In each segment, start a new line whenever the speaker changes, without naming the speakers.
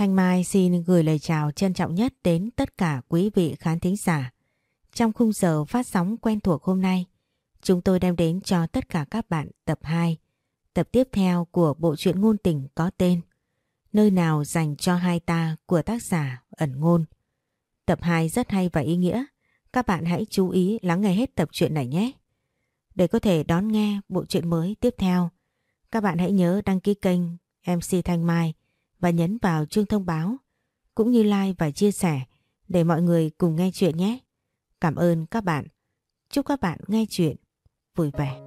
Thanh Mai xin gửi lời chào trân trọng nhất đến tất cả quý vị khán thính giả. Trong khung giờ phát sóng quen thuộc hôm nay, chúng tôi đem đến cho tất cả các bạn tập 2, tập tiếp theo của bộ truyện ngôn tình có tên Nơi nào dành cho hai ta của tác giả ẩn ngôn. Tập 2 rất hay và ý nghĩa, các bạn hãy chú ý lắng nghe hết tập truyện này nhé. Để có thể đón nghe bộ truyện mới tiếp theo, các bạn hãy nhớ đăng ký kênh MC Thanh Mai và nhấn vào chuông thông báo cũng như like và chia sẻ để mọi người cùng nghe chuyện nhé. Cảm ơn các bạn. Chúc các bạn nghe chuyện vui vẻ.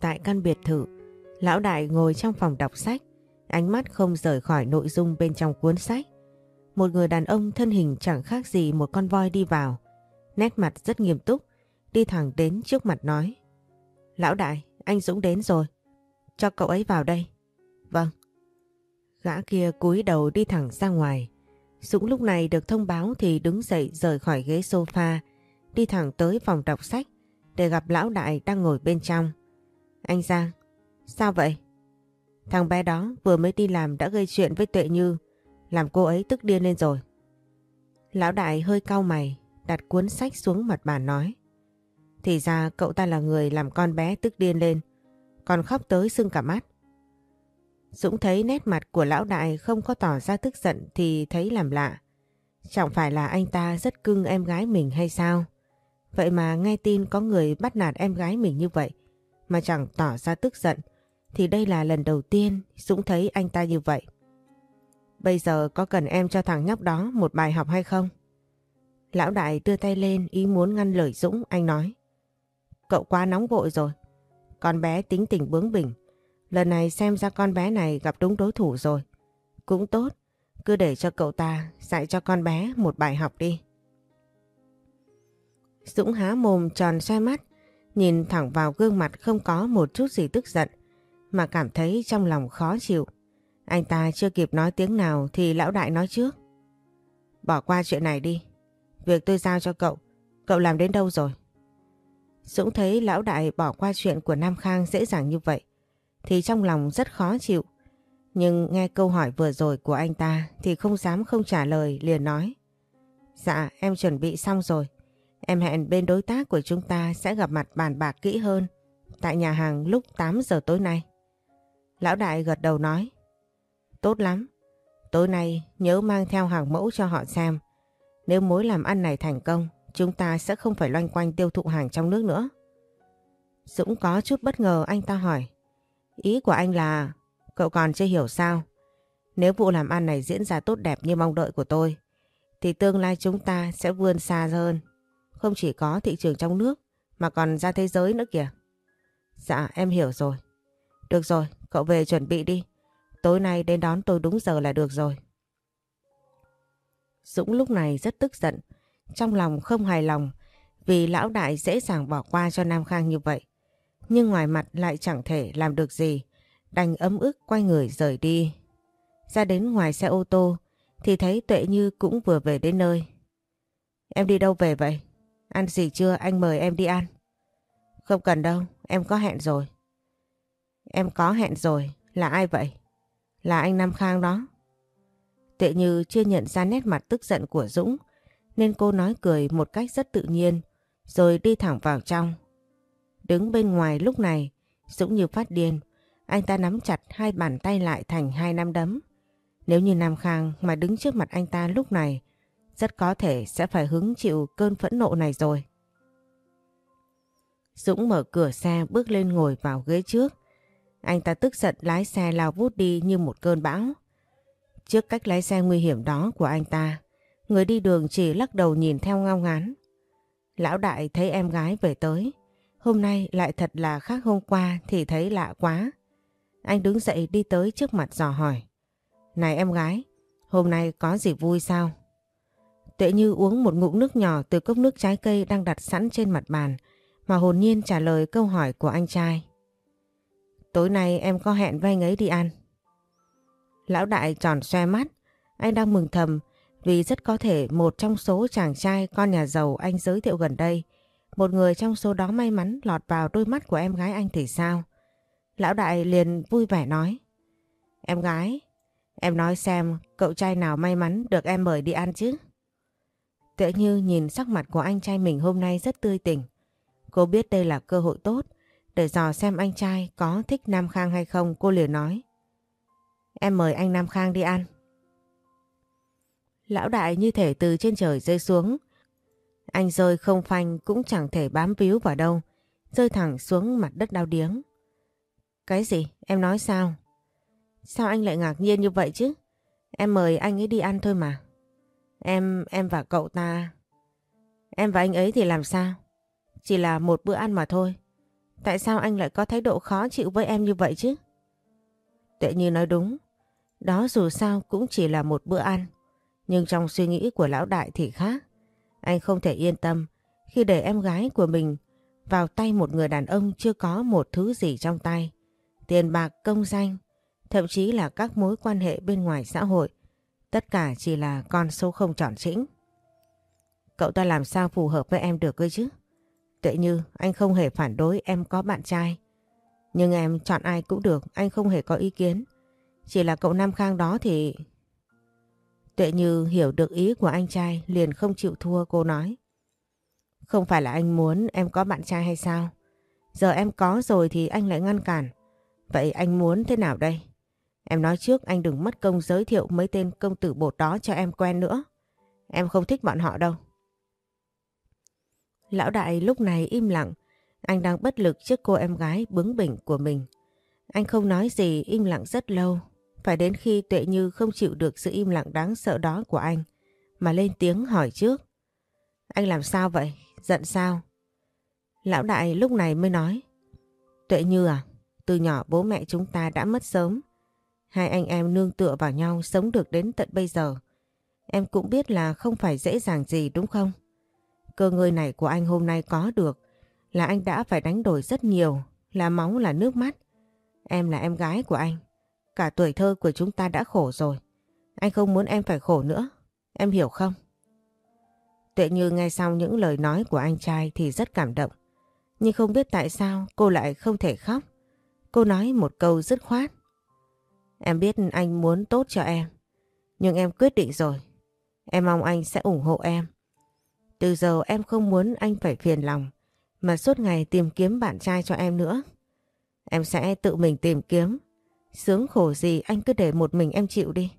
Tại căn biệt thự, lão đại ngồi trong phòng đọc sách, ánh mắt không rời khỏi nội dung bên trong cuốn sách. Một người đàn ông thân hình chẳng khác gì một con voi đi vào. Nét mặt rất nghiêm túc, đi thẳng đến trước mặt nói. Lão đại, anh Dũng đến rồi. Cho cậu ấy vào đây. Vâng. Gã kia cúi đầu đi thẳng ra ngoài. Dũng lúc này được thông báo thì đứng dậy rời khỏi ghế sofa, đi thẳng tới phòng đọc sách để gặp lão đại đang ngồi bên trong. Anh Giang, sao vậy? Thằng bé đó vừa mới đi làm đã gây chuyện với Tuệ Như, làm cô ấy tức điên lên rồi. Lão đại hơi cau mày, đặt cuốn sách xuống mặt bàn nói. Thì ra cậu ta là người làm con bé tức điên lên, còn khóc tới sưng cả mắt. Dũng thấy nét mặt của lão đại không có tỏ ra tức giận thì thấy làm lạ. Chẳng phải là anh ta rất cưng em gái mình hay sao? Vậy mà nghe tin có người bắt nạt em gái mình như vậy mà chẳng tỏ ra tức giận thì đây là lần đầu tiên Dũng thấy anh ta như vậy. Bây giờ có cần em cho thằng nhóc đó một bài học hay không? Lão đại đưa tay lên ý muốn ngăn lời Dũng, anh nói. Cậu quá nóng vội rồi. Con bé tính tình bướng bỉnh. Lần này xem ra con bé này gặp đúng đối thủ rồi. Cũng tốt, cứ để cho cậu ta dạy cho con bé một bài học đi. Dũng há mồm tròn xoay mắt, nhìn thẳng vào gương mặt không có một chút gì tức giận, mà cảm thấy trong lòng khó chịu. Anh ta chưa kịp nói tiếng nào thì lão đại nói trước. Bỏ qua chuyện này đi. Việc tôi giao cho cậu, cậu làm đến đâu rồi? Dũng thấy lão đại bỏ qua chuyện của Nam Khang dễ dàng như vậy, thì trong lòng rất khó chịu. Nhưng nghe câu hỏi vừa rồi của anh ta thì không dám không trả lời liền nói. Dạ em chuẩn bị xong rồi. Em hẹn bên đối tác của chúng ta sẽ gặp mặt bàn bạc kỹ hơn tại nhà hàng lúc 8 giờ tối nay. Lão đại gật đầu nói. Tốt lắm. Tối nay nhớ mang theo hàng mẫu cho họ xem. Nếu mối làm ăn này thành công, chúng ta sẽ không phải loanh quanh tiêu thụ hàng trong nước nữa. Dũng có chút bất ngờ anh ta hỏi. Ý của anh là, cậu còn chưa hiểu sao? Nếu vụ làm ăn này diễn ra tốt đẹp như mong đợi của tôi, thì tương lai chúng ta sẽ vươn xa hơn. Không chỉ có thị trường trong nước, mà còn ra thế giới nữa kìa. Dạ, em hiểu rồi. Được rồi, cậu về chuẩn bị đi. Tối nay đến đón tôi đúng giờ là được rồi. Dũng lúc này rất tức giận, trong lòng không hài lòng vì lão đại dễ dàng bỏ qua cho Nam Khang như vậy. Nhưng ngoài mặt lại chẳng thể làm được gì, đành ấm ức quay người rời đi. Ra đến ngoài xe ô tô thì thấy Tuệ Như cũng vừa về đến nơi. Em đi đâu về vậy? Ăn gì chưa anh mời em đi ăn. Không cần đâu, em có hẹn rồi. Em có hẹn rồi, là ai vậy? Là anh Nam Khang đó. Tuệ Như chưa nhận ra nét mặt tức giận của Dũng, nên cô nói cười một cách rất tự nhiên, rồi đi thẳng vào trong. Đứng bên ngoài lúc này, Dũng như phát điên, anh ta nắm chặt hai bàn tay lại thành hai nắm đấm. Nếu như Nam Khang mà đứng trước mặt anh ta lúc này, rất có thể sẽ phải hứng chịu cơn phẫn nộ này rồi. Dũng mở cửa xe bước lên ngồi vào ghế trước. Anh ta tức giận lái xe lao vút đi như một cơn bão. Trước cách lái xe nguy hiểm đó của anh ta, người đi đường chỉ lắc đầu nhìn theo ngao ngán. Lão đại thấy em gái về tới, hôm nay lại thật là khác hôm qua thì thấy lạ quá. Anh đứng dậy đi tới trước mặt dò hỏi. Này em gái, hôm nay có gì vui sao? Tuệ Như uống một ngụm nước nhỏ từ cốc nước trái cây đang đặt sẵn trên mặt bàn mà hồn nhiên trả lời câu hỏi của anh trai. Tối nay em có hẹn với anh ấy đi ăn. Lão đại tròn xoe mắt, anh đang mừng thầm Vì rất có thể một trong số chàng trai con nhà giàu anh giới thiệu gần đây, một người trong số đó may mắn lọt vào đôi mắt của em gái anh thì sao? Lão đại liền vui vẻ nói. Em gái, em nói xem cậu trai nào may mắn được em mời đi ăn chứ? Tựa Như nhìn sắc mặt của anh trai mình hôm nay rất tươi tỉnh. Cô biết đây là cơ hội tốt để dò xem anh trai có thích Nam Khang hay không cô liền nói. Em mời anh Nam Khang đi ăn. Lão đại như thể từ trên trời rơi xuống. Anh rơi không phanh cũng chẳng thể bám víu vào đâu. Rơi thẳng xuống mặt đất đau điếng. Cái gì? Em nói sao? Sao anh lại ngạc nhiên như vậy chứ? Em mời anh ấy đi ăn thôi mà. Em, em và cậu ta... Em và anh ấy thì làm sao? Chỉ là một bữa ăn mà thôi. Tại sao anh lại có thái độ khó chịu với em như vậy chứ? Tuệ Như nói đúng. Đó dù sao cũng chỉ là một bữa ăn. Nhưng trong suy nghĩ của lão đại thì khác. Anh không thể yên tâm khi để em gái của mình vào tay một người đàn ông chưa có một thứ gì trong tay. Tiền bạc, công danh, thậm chí là các mối quan hệ bên ngoài xã hội. Tất cả chỉ là con số không tròn chỉnh. Cậu ta làm sao phù hợp với em được cơ chứ? Tuệ Như, anh không hề phản đối em có bạn trai. Nhưng em chọn ai cũng được, anh không hề có ý kiến. Chỉ là cậu Nam Khang đó thì... Tuệ Như hiểu được ý của anh trai liền không chịu thua cô nói. Không phải là anh muốn em có bạn trai hay sao? Giờ em có rồi thì anh lại ngăn cản. Vậy anh muốn thế nào đây? Em nói trước anh đừng mất công giới thiệu mấy tên công tử bột đó cho em quen nữa. Em không thích bọn họ đâu. Lão đại lúc này im lặng. Anh đang bất lực trước cô em gái bướng bỉnh của mình. Anh không nói gì im lặng rất lâu. Phải đến khi Tuệ Như không chịu được sự im lặng đáng sợ đó của anh mà lên tiếng hỏi trước. Anh làm sao vậy? Giận sao? Lão đại lúc này mới nói. Tuệ Như à, từ nhỏ bố mẹ chúng ta đã mất sớm. Hai anh em nương tựa vào nhau sống được đến tận bây giờ. Em cũng biết là không phải dễ dàng gì đúng không? Cơ ngơi này của anh hôm nay có được là anh đã phải đánh đổi rất nhiều, là máu là nước mắt. Em là em gái của anh. Cả tuổi thơ của chúng ta đã khổ rồi. Anh không muốn em phải khổ nữa. Em hiểu không? Tuệ Như nghe xong những lời nói của anh trai thì rất cảm động. Nhưng không biết tại sao cô lại không thể khóc. Cô nói một câu dứt khoát. Em biết anh muốn tốt cho em. Nhưng em quyết định rồi. Em mong anh sẽ ủng hộ em. Từ giờ em không muốn anh phải phiền lòng. Mà suốt ngày tìm kiếm bạn trai cho em nữa. Em sẽ tự mình tìm kiếm. Sướng khổ gì anh cứ để một mình em chịu đi.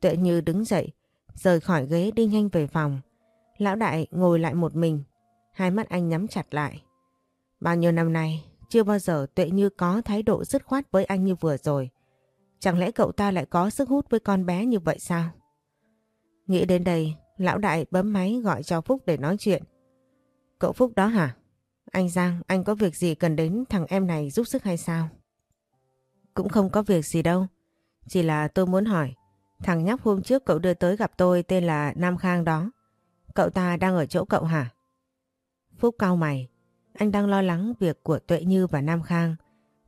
Tuệ Như đứng dậy, rời khỏi ghế đi nhanh về phòng. Lão đại ngồi lại một mình, hai mắt anh nhắm chặt lại. Bao nhiêu năm nay, chưa bao giờ Tuệ Như có thái độ dứt khoát với anh như vừa rồi. Chẳng lẽ cậu ta lại có sức hút với con bé như vậy sao? Nghĩ đến đây, lão đại bấm máy gọi cho Phúc để nói chuyện. Cậu Phúc đó hả? Anh Giang, anh có việc gì cần đến thằng em này giúp sức hay sao? Cũng không có việc gì đâu. Chỉ là tôi muốn hỏi, thằng nhóc hôm trước cậu đưa tới gặp tôi tên là Nam Khang đó. Cậu ta đang ở chỗ cậu hả? Phúc cao mày, anh đang lo lắng việc của Tuệ Như và Nam Khang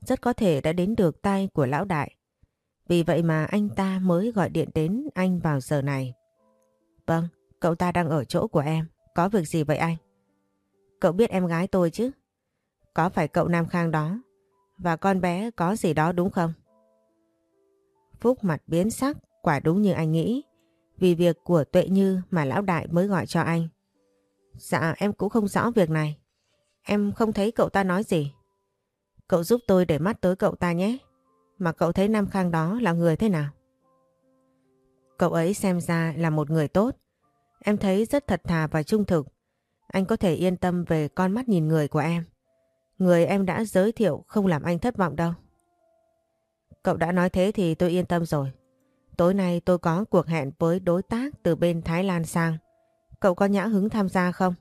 rất có thể đã đến được tay của lão đại. Vì vậy mà anh ta mới gọi điện đến anh vào giờ này. Vâng, cậu ta đang ở chỗ của em. Có việc gì vậy anh? Cậu biết em gái tôi chứ? Có phải cậu Nam Khang đó? Và con bé có gì đó đúng không? Phúc mặt biến sắc, quả đúng như anh nghĩ. Vì việc của Tuệ Như mà lão đại mới gọi cho anh. Dạ em cũng không rõ việc này. Em không thấy cậu ta nói gì. Cậu giúp tôi để mắt tới cậu ta nhé. Mà cậu thấy Nam Khang đó là người thế nào? Cậu ấy xem ra là một người tốt. Em thấy rất thật thà và trung thực. Anh có thể yên tâm về con mắt nhìn người của em. Người em đã giới thiệu không làm anh thất vọng đâu. Cậu đã nói thế thì tôi yên tâm rồi. Tối nay tôi có cuộc hẹn với đối tác từ bên Thái Lan sang. Cậu có nhã hứng tham gia không?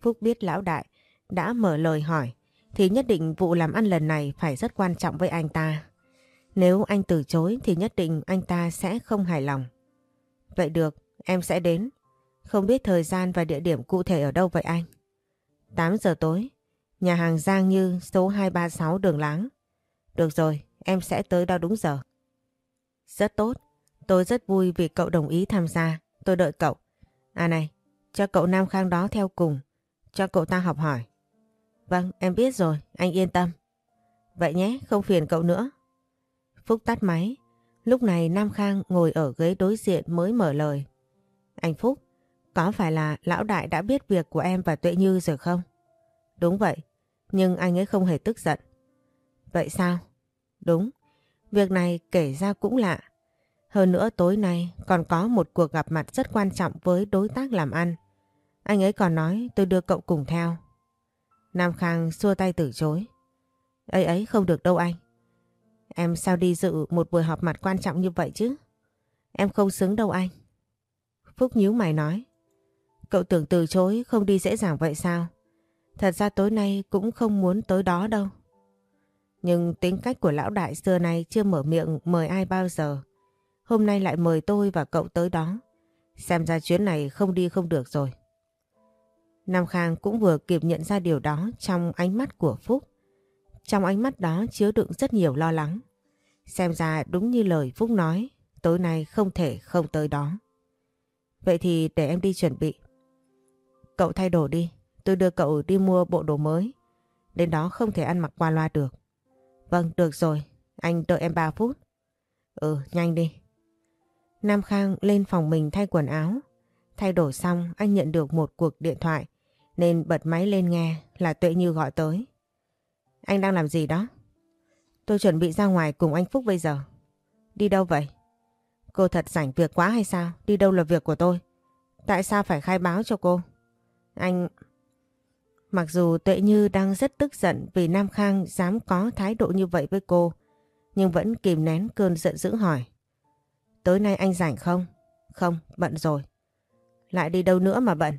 Phúc biết lão đại đã mở lời hỏi thì nhất định vụ làm ăn lần này phải rất quan trọng với anh ta. Nếu anh từ chối thì nhất định anh ta sẽ không hài lòng. Vậy được, em sẽ đến. Không biết thời gian và địa điểm cụ thể ở đâu vậy anh? 8 giờ tối, nhà hàng Giang Như số 236 đường Láng. Được rồi, em sẽ tới đó đúng giờ. Rất tốt, Tôi rất vui vì cậu đồng ý tham gia. Tôi đợi cậu. À này, cho cậu Nam Khang đó theo cùng. Cho cậu ta học hỏi. Vâng, em biết rồi, anh yên tâm. Vậy nhé, không phiền cậu nữa. Phúc tắt máy. Lúc này Nam Khang ngồi ở ghế đối diện mới mở lời. Anh Phúc, có phải là lão đại đã biết việc của em và Tuệ Như rồi không? Đúng vậy, nhưng anh ấy không hề tức giận. Vậy sao? Đúng, việc này kể ra cũng lạ. Hơn nữa tối nay còn có một cuộc gặp mặt rất quan trọng với đối tác làm ăn. Anh ấy còn nói tôi đưa cậu cùng theo. Nam Khang xua tay từ chối. ấy ấy không được đâu anh. Em sao đi dự một buổi họp mặt quan trọng như vậy chứ? Em không xứng đâu anh. Phúc nhíu mày nói. Cậu tưởng từ chối không đi dễ dàng vậy sao? Thật ra tối nay cũng không muốn tới đó đâu. Nhưng tính cách của lão đại xưa này chưa mở miệng mời ai bao giờ. Hôm nay lại mời tôi và cậu tới đó. Xem ra chuyến này không đi không được rồi. Nam Khang cũng vừa kịp nhận ra điều đó trong ánh mắt của Phúc. Trong ánh mắt đó chứa đựng rất nhiều lo lắng. Xem ra đúng như lời Phúc nói, tối nay không thể không tới đó. Vậy thì để em đi chuẩn bị. Cậu thay đồ đi, tôi đưa cậu đi mua bộ đồ mới. Đến đó không thể ăn mặc qua loa được. Vâng, được rồi, anh đợi em 3 phút. Ừ, nhanh đi. Nam Khang lên phòng mình thay quần áo. Thay đổi xong anh nhận được một cuộc điện thoại nên bật máy lên nghe là Tuệ Như gọi tới. Anh đang làm gì đó? Tôi chuẩn bị ra ngoài cùng anh Phúc bây giờ. Đi đâu vậy? Cô thật rảnh việc quá hay sao? Đi đâu là việc của tôi. Tại sao phải khai báo cho cô? Anh... Mặc dù Tuệ Như đang rất tức giận vì Nam Khang dám có thái độ như vậy với cô, nhưng vẫn kìm nén cơn giận dữ hỏi. Tối nay anh rảnh không? Không, bận rồi. Lại đi đâu nữa mà bận?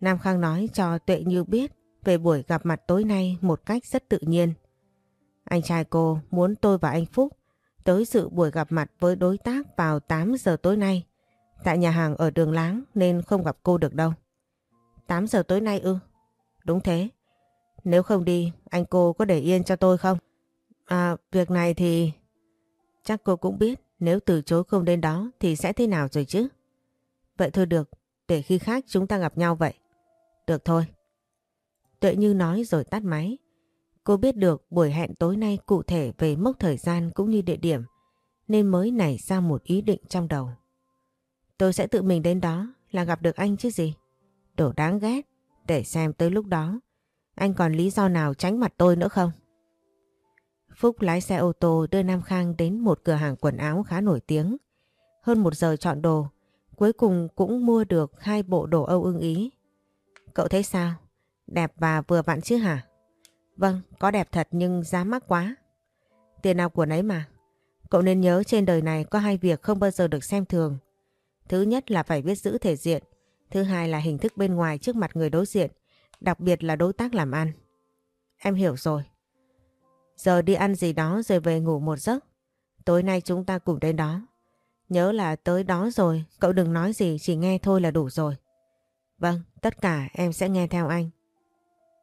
Nam Khang nói cho Tuệ Như biết về buổi gặp mặt tối nay một cách rất tự nhiên. Anh trai cô muốn tôi và anh Phúc tới dự buổi gặp mặt với đối tác vào 8 giờ tối nay tại nhà hàng ở đường láng nên không gặp cô được đâu. 8 giờ tối nay ư? Đúng thế. Nếu không đi, anh cô có để yên cho tôi không? À, việc này thì... Chắc cô cũng biết nếu từ chối không đến đó thì sẽ thế nào rồi chứ? Vậy thôi được, để khi khác chúng ta gặp nhau vậy. Được thôi. Tuệ Như nói rồi tắt máy. Cô biết được buổi hẹn tối nay cụ thể về mốc thời gian cũng như địa điểm nên mới nảy ra một ý định trong đầu. Tôi sẽ tự mình đến đó là gặp được anh chứ gì. Đồ đáng ghét để xem tới lúc đó anh còn lý do nào tránh mặt tôi nữa không? Phúc lái xe ô tô đưa Nam Khang đến một cửa hàng quần áo khá nổi tiếng. Hơn một giờ chọn đồ, cuối cùng cũng mua được hai bộ đồ Âu ưng ý. Cậu thấy sao? Đẹp và vừa vặn chứ hả? Vâng, có đẹp thật nhưng giá mắc quá. Tiền nào của nấy mà. Cậu nên nhớ trên đời này có hai việc không bao giờ được xem thường. Thứ nhất là phải biết giữ thể diện. Thứ hai là hình thức bên ngoài trước mặt người đối diện. Đặc biệt là đối tác làm ăn. Em hiểu rồi. Giờ đi ăn gì đó rồi về ngủ một giấc. Tối nay chúng ta cùng đến đó. Nhớ là tới đó rồi, cậu đừng nói gì chỉ nghe thôi là đủ rồi. Vâng, tất cả em sẽ nghe theo anh.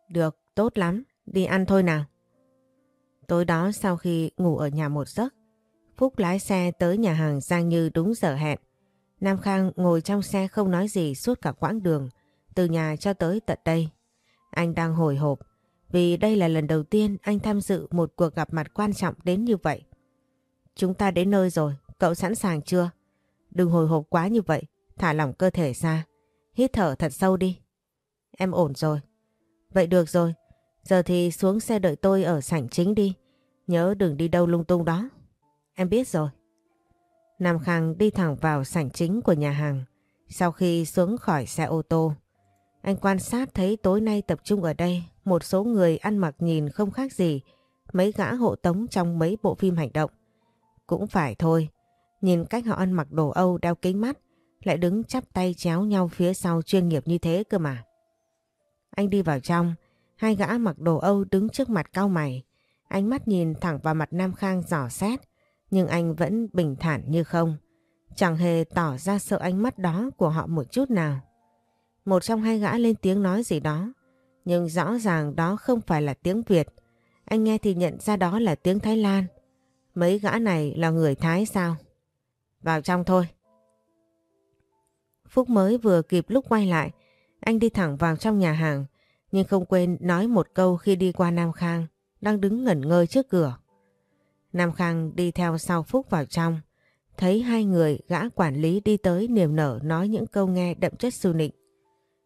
Được, tốt lắm, đi ăn thôi nào. Tối đó sau khi ngủ ở nhà một giấc, Phúc lái xe tới nhà hàng Giang Như đúng giờ hẹn. Nam Khang ngồi trong xe không nói gì suốt cả quãng đường, từ nhà cho tới tận đây. Anh đang hồi hộp, vì đây là lần đầu tiên anh tham dự một cuộc gặp mặt quan trọng đến như vậy. Chúng ta đến nơi rồi, cậu sẵn sàng chưa? Đừng hồi hộp quá như vậy, thả lỏng cơ thể ra. Hít thở thật sâu đi. Em ổn rồi. Vậy được rồi, giờ thì xuống xe đợi tôi ở sảnh chính đi. Nhớ đừng đi đâu lung tung đó. Em biết rồi. Nam Khang đi thẳng vào sảnh chính của nhà hàng. Sau khi xuống khỏi xe ô tô, anh quan sát thấy tối nay tập trung ở đây một số người ăn mặc nhìn không khác gì mấy gã hộ tống trong mấy bộ phim hành động. Cũng phải thôi, nhìn cách họ ăn mặc đồ Âu đeo kính mắt lại đứng chắp tay chéo nhau phía sau chuyên nghiệp như thế cơ mà. Anh đi vào trong, hai gã mặc đồ Âu đứng trước mặt cao mày. Ánh mắt nhìn thẳng vào mặt Nam Khang giỏ xét, nhưng anh vẫn bình thản như không. Chẳng hề tỏ ra sợ ánh mắt đó của họ một chút nào. Một trong hai gã lên tiếng nói gì đó, nhưng rõ ràng đó không phải là tiếng Việt. Anh nghe thì nhận ra đó là tiếng Thái Lan. Mấy gã này là người Thái sao? Vào trong thôi. Phúc mới vừa kịp lúc quay lại, anh đi thẳng vào trong nhà hàng, nhưng không quên nói một câu khi đi qua Nam Khang, đang đứng ngẩn ngơ trước cửa. Nam Khang đi theo sau Phúc vào trong, thấy hai người gã quản lý đi tới niềm nở nói những câu nghe đậm chất su nịnh.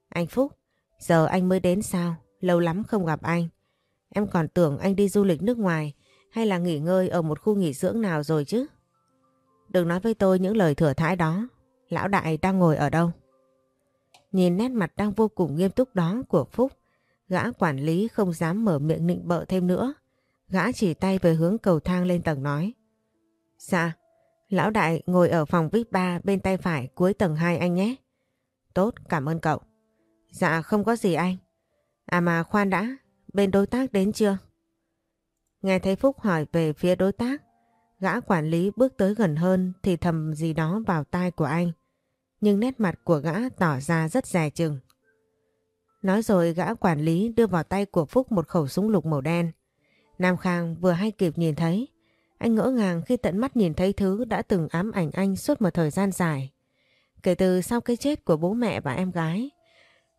Anh Phúc, giờ anh mới đến sao? Lâu lắm không gặp anh. Em còn tưởng anh đi du lịch nước ngoài hay là nghỉ ngơi ở một khu nghỉ dưỡng nào rồi chứ? Đừng nói với tôi những lời thừa thãi đó. Lão đại đang ngồi ở đâu? Nhìn nét mặt đang vô cùng nghiêm túc đó của Phúc, gã quản lý không dám mở miệng nịnh bợ thêm nữa. Gã chỉ tay về hướng cầu thang lên tầng nói. Dạ, lão đại ngồi ở phòng VIP 3 bên tay phải cuối tầng 2 anh nhé. Tốt, cảm ơn cậu. Dạ không có gì anh. À mà khoan đã, bên đối tác đến chưa? Nghe thấy Phúc hỏi về phía đối tác, gã quản lý bước tới gần hơn thì thầm gì đó vào tai của anh. Nhưng nét mặt của gã tỏ ra rất dài chừng. Nói rồi gã quản lý đưa vào tay của Phúc một khẩu súng lục màu đen. Nam Khang vừa hay kịp nhìn thấy. Anh ngỡ ngàng khi tận mắt nhìn thấy thứ đã từng ám ảnh anh suốt một thời gian dài. Kể từ sau cái chết của bố mẹ và em gái,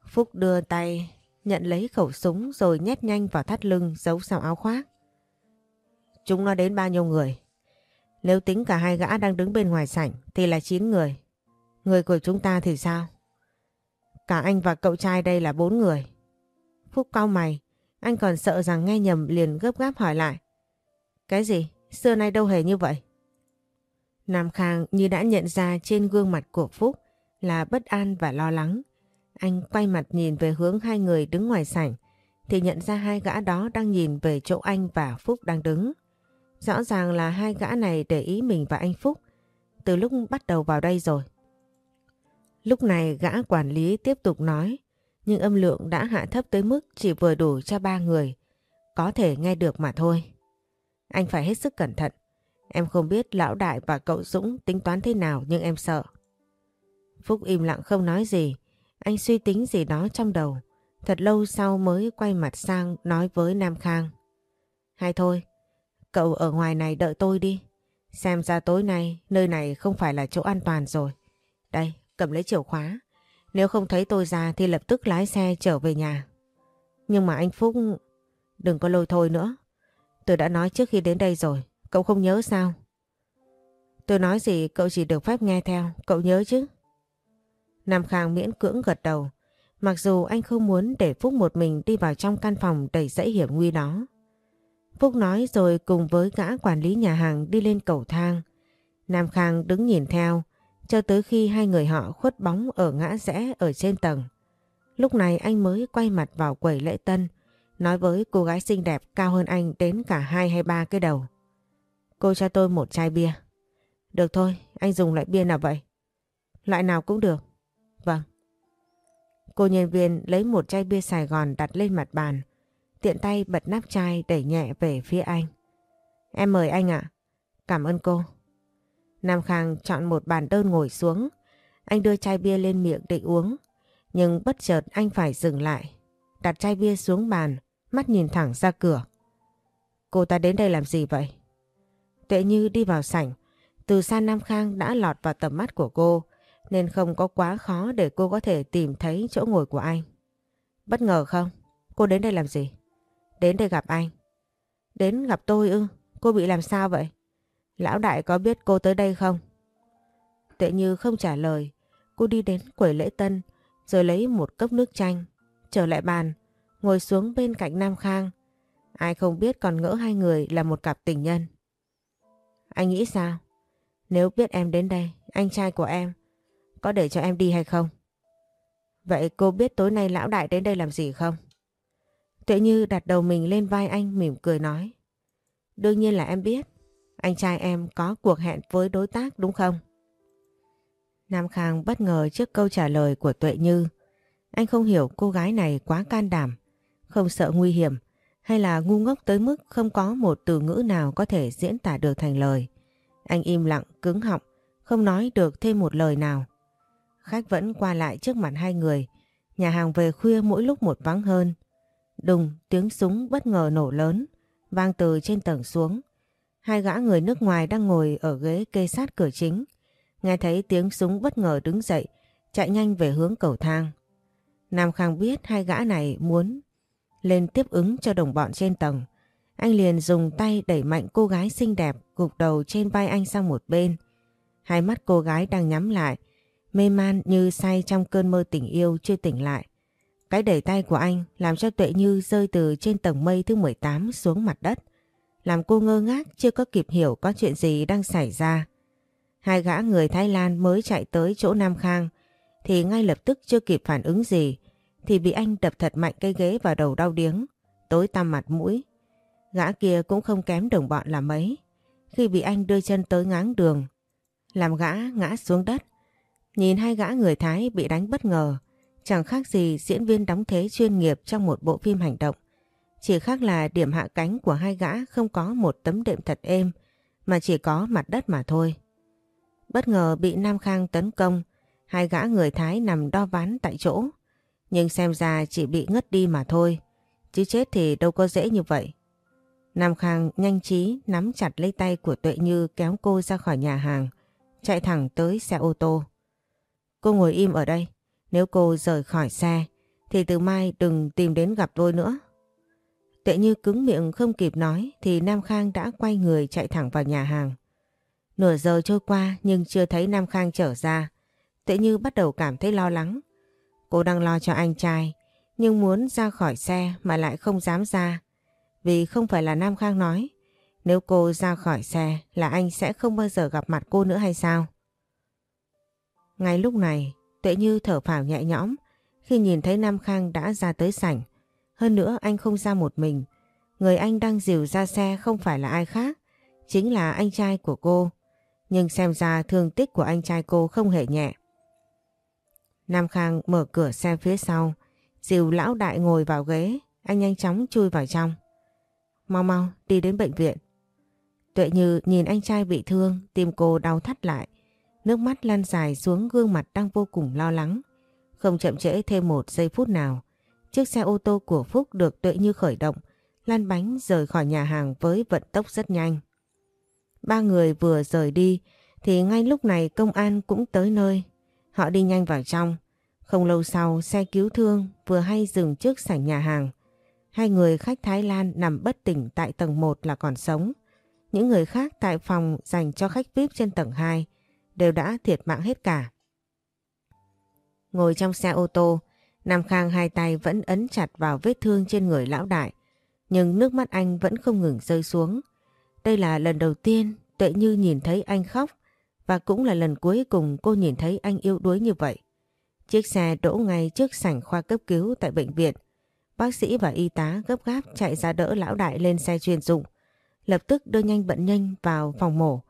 Phúc đưa tay nhận lấy khẩu súng rồi nhét nhanh vào thắt lưng giấu sau áo khoác. Chúng nó đến bao nhiêu người? Nếu tính cả hai gã đang đứng bên ngoài sảnh thì là 9 người. Người của chúng ta thì sao? Cả anh và cậu trai đây là bốn người. Phúc cau mày, anh còn sợ rằng nghe nhầm liền gấp gáp hỏi lại. Cái gì? Xưa nay đâu hề như vậy? Nam Khang như đã nhận ra trên gương mặt của Phúc là bất an và lo lắng. Anh quay mặt nhìn về hướng hai người đứng ngoài sảnh thì nhận ra hai gã đó đang nhìn về chỗ anh và Phúc đang đứng. Rõ ràng là hai gã này để ý mình và anh Phúc từ lúc bắt đầu vào đây rồi. Lúc này gã quản lý tiếp tục nói nhưng âm lượng đã hạ thấp tới mức chỉ vừa đủ cho ba người có thể nghe được mà thôi. Anh phải hết sức cẩn thận. Em không biết lão đại và cậu Dũng tính toán thế nào nhưng em sợ. Phúc im lặng không nói gì anh suy tính gì đó trong đầu. Thật lâu sau mới quay mặt sang nói với Nam Khang. Hay thôi, cậu ở ngoài này đợi tôi đi. Xem ra tối nay nơi này không phải là chỗ an toàn rồi. Đây, cầm lấy chìa khóa. Nếu không thấy tôi ra thì lập tức lái xe trở về nhà. Nhưng mà anh Phúc... Đừng có lôi thôi nữa. Tôi đã nói trước khi đến đây rồi. Cậu không nhớ sao? Tôi nói gì cậu chỉ được phép nghe theo. Cậu nhớ chứ? Nam Khang miễn cưỡng gật đầu. Mặc dù anh không muốn để Phúc một mình đi vào trong căn phòng đầy dãy hiểm nguy đó. Phúc nói rồi cùng với gã quản lý nhà hàng đi lên cầu thang. Nam Khang đứng nhìn theo cho tới khi hai người họ khuất bóng ở ngã rẽ ở trên tầng. Lúc này anh mới quay mặt vào quầy lễ tân nói với cô gái xinh đẹp cao hơn anh đến cả hai hay ba cái đầu. Cô cho tôi một chai bia. Được thôi, anh dùng loại bia nào vậy? Loại nào cũng được. Vâng. Cô nhân viên lấy một chai bia Sài Gòn đặt lên mặt bàn. Tiện tay bật nắp chai đẩy nhẹ về phía anh. Em mời anh ạ. Cảm ơn cô. Nam Khang chọn một bàn đơn ngồi xuống. Anh đưa chai bia lên miệng định uống. Nhưng bất chợt anh phải dừng lại. Đặt chai bia xuống bàn, mắt nhìn thẳng ra cửa. Cô ta đến đây làm gì vậy? Tuệ Như đi vào sảnh. Từ xa Nam Khang đã lọt vào tầm mắt của cô nên không có quá khó để cô có thể tìm thấy chỗ ngồi của anh. Bất ngờ không? Cô đến đây làm gì? Đến đây gặp anh. Đến gặp tôi ư? Cô bị làm sao vậy? Lão đại có biết cô tới đây không? Tuệ Như không trả lời. Cô đi đến quầy lễ tân rồi lấy một cốc nước chanh. Trở lại bàn, ngồi xuống bên cạnh Nam Khang. Ai không biết còn ngỡ hai người là một cặp tình nhân. Anh nghĩ sao? Nếu biết em đến đây, anh trai của em có để cho em đi hay không? Vậy cô biết tối nay lão đại đến đây làm gì không? Tuệ Như đặt đầu mình lên vai anh mỉm cười nói. Đương nhiên là em biết. Anh trai em có cuộc hẹn với đối tác đúng không? Nam Khang bất ngờ trước câu trả lời của Tuệ Như. Anh không hiểu cô gái này quá can đảm, không sợ nguy hiểm hay là ngu ngốc tới mức không có một từ ngữ nào có thể diễn tả được thành lời. Anh im lặng, cứng họng, không nói được thêm một lời nào. Khách vẫn qua lại trước mặt hai người. Nhà hàng về khuya mỗi lúc một vắng hơn. Đùng, tiếng súng bất ngờ nổ lớn, vang từ trên tầng xuống. Hai gã người nước ngoài đang ngồi ở ghế kê sát cửa chính. Nghe thấy tiếng súng bất ngờ đứng dậy, chạy nhanh về hướng cầu thang. Nam Khang biết hai gã này muốn lên tiếp ứng cho đồng bọn trên tầng. Anh liền dùng tay đẩy mạnh cô gái xinh đẹp gục đầu trên vai anh sang một bên. Hai mắt cô gái đang nhắm lại, mê man như say trong cơn mơ tình yêu chưa tỉnh lại. Cái đẩy tay của anh làm cho Tuệ Như rơi từ trên tầng mây thứ 18 xuống mặt đất. Làm cô ngơ ngác chưa có kịp hiểu có chuyện gì đang xảy ra. Hai gã người Thái Lan mới chạy tới chỗ Nam Khang thì ngay lập tức chưa kịp phản ứng gì thì bị anh đập thật mạnh cây ghế vào đầu đau điếng, tối tăm mặt mũi. Gã kia cũng không kém đồng bọn là mấy. Khi bị anh đưa chân tới ngáng đường, làm gã ngã xuống đất. Nhìn hai gã người Thái bị đánh bất ngờ, chẳng khác gì diễn viên đóng thế chuyên nghiệp trong một bộ phim hành động. Chỉ khác là điểm hạ cánh của hai gã không có một tấm đệm thật êm, mà chỉ có mặt đất mà thôi. Bất ngờ bị Nam Khang tấn công, hai gã người Thái nằm đo ván tại chỗ. Nhưng xem ra chỉ bị ngất đi mà thôi, chứ chết thì đâu có dễ như vậy. Nam Khang nhanh trí nắm chặt lấy tay của Tuệ Như kéo cô ra khỏi nhà hàng, chạy thẳng tới xe ô tô. Cô ngồi im ở đây, nếu cô rời khỏi xe thì từ mai đừng tìm đến gặp tôi nữa. Tuệ Như cứng miệng không kịp nói thì Nam Khang đã quay người chạy thẳng vào nhà hàng. Nửa giờ trôi qua nhưng chưa thấy Nam Khang trở ra. Tuệ Như bắt đầu cảm thấy lo lắng. Cô đang lo cho anh trai, nhưng muốn ra khỏi xe mà lại không dám ra. Vì không phải là Nam Khang nói, nếu cô ra khỏi xe là anh sẽ không bao giờ gặp mặt cô nữa hay sao? Ngay lúc này Tuệ Như thở phào nhẹ nhõm khi nhìn thấy Nam Khang đã ra tới sảnh. Hơn nữa anh không ra một mình. Người anh đang dìu ra xe không phải là ai khác, chính là anh trai của cô. Nhưng xem ra thương tích của anh trai cô không hề nhẹ. Nam Khang mở cửa xe phía sau, dìu lão đại ngồi vào ghế, anh nhanh chóng chui vào trong. Mau mau, đi đến bệnh viện. Tuệ Như nhìn anh trai bị thương, tim cô đau thắt lại. Nước mắt lăn dài xuống gương mặt đang vô cùng lo lắng. Không chậm trễ thêm một giây phút nào. Chiếc xe ô tô của Phúc được Tuệ Như khởi động, lăn bánh rời khỏi nhà hàng với vận tốc rất nhanh. Ba người vừa rời đi thì ngay lúc này công an cũng tới nơi. Họ đi nhanh vào trong. Không lâu sau xe cứu thương vừa hay dừng trước sảnh nhà hàng. Hai người khách Thái Lan nằm bất tỉnh tại tầng 1 là còn sống. Những người khác tại phòng dành cho khách VIP trên tầng 2 đều đã thiệt mạng hết cả. Ngồi trong xe ô tô, Nam Khang hai tay vẫn ấn chặt vào vết thương trên người lão đại, nhưng nước mắt anh vẫn không ngừng rơi xuống. Đây là lần đầu tiên Tuệ Như nhìn thấy anh khóc và cũng là lần cuối cùng cô nhìn thấy anh yêu đuối như vậy. Chiếc xe đỗ ngay trước sảnh khoa cấp cứu tại bệnh viện. Bác sĩ và y tá gấp gáp chạy ra đỡ lão đại lên xe chuyên dụng. Lập tức đưa nhanh bận nhanh vào phòng mổ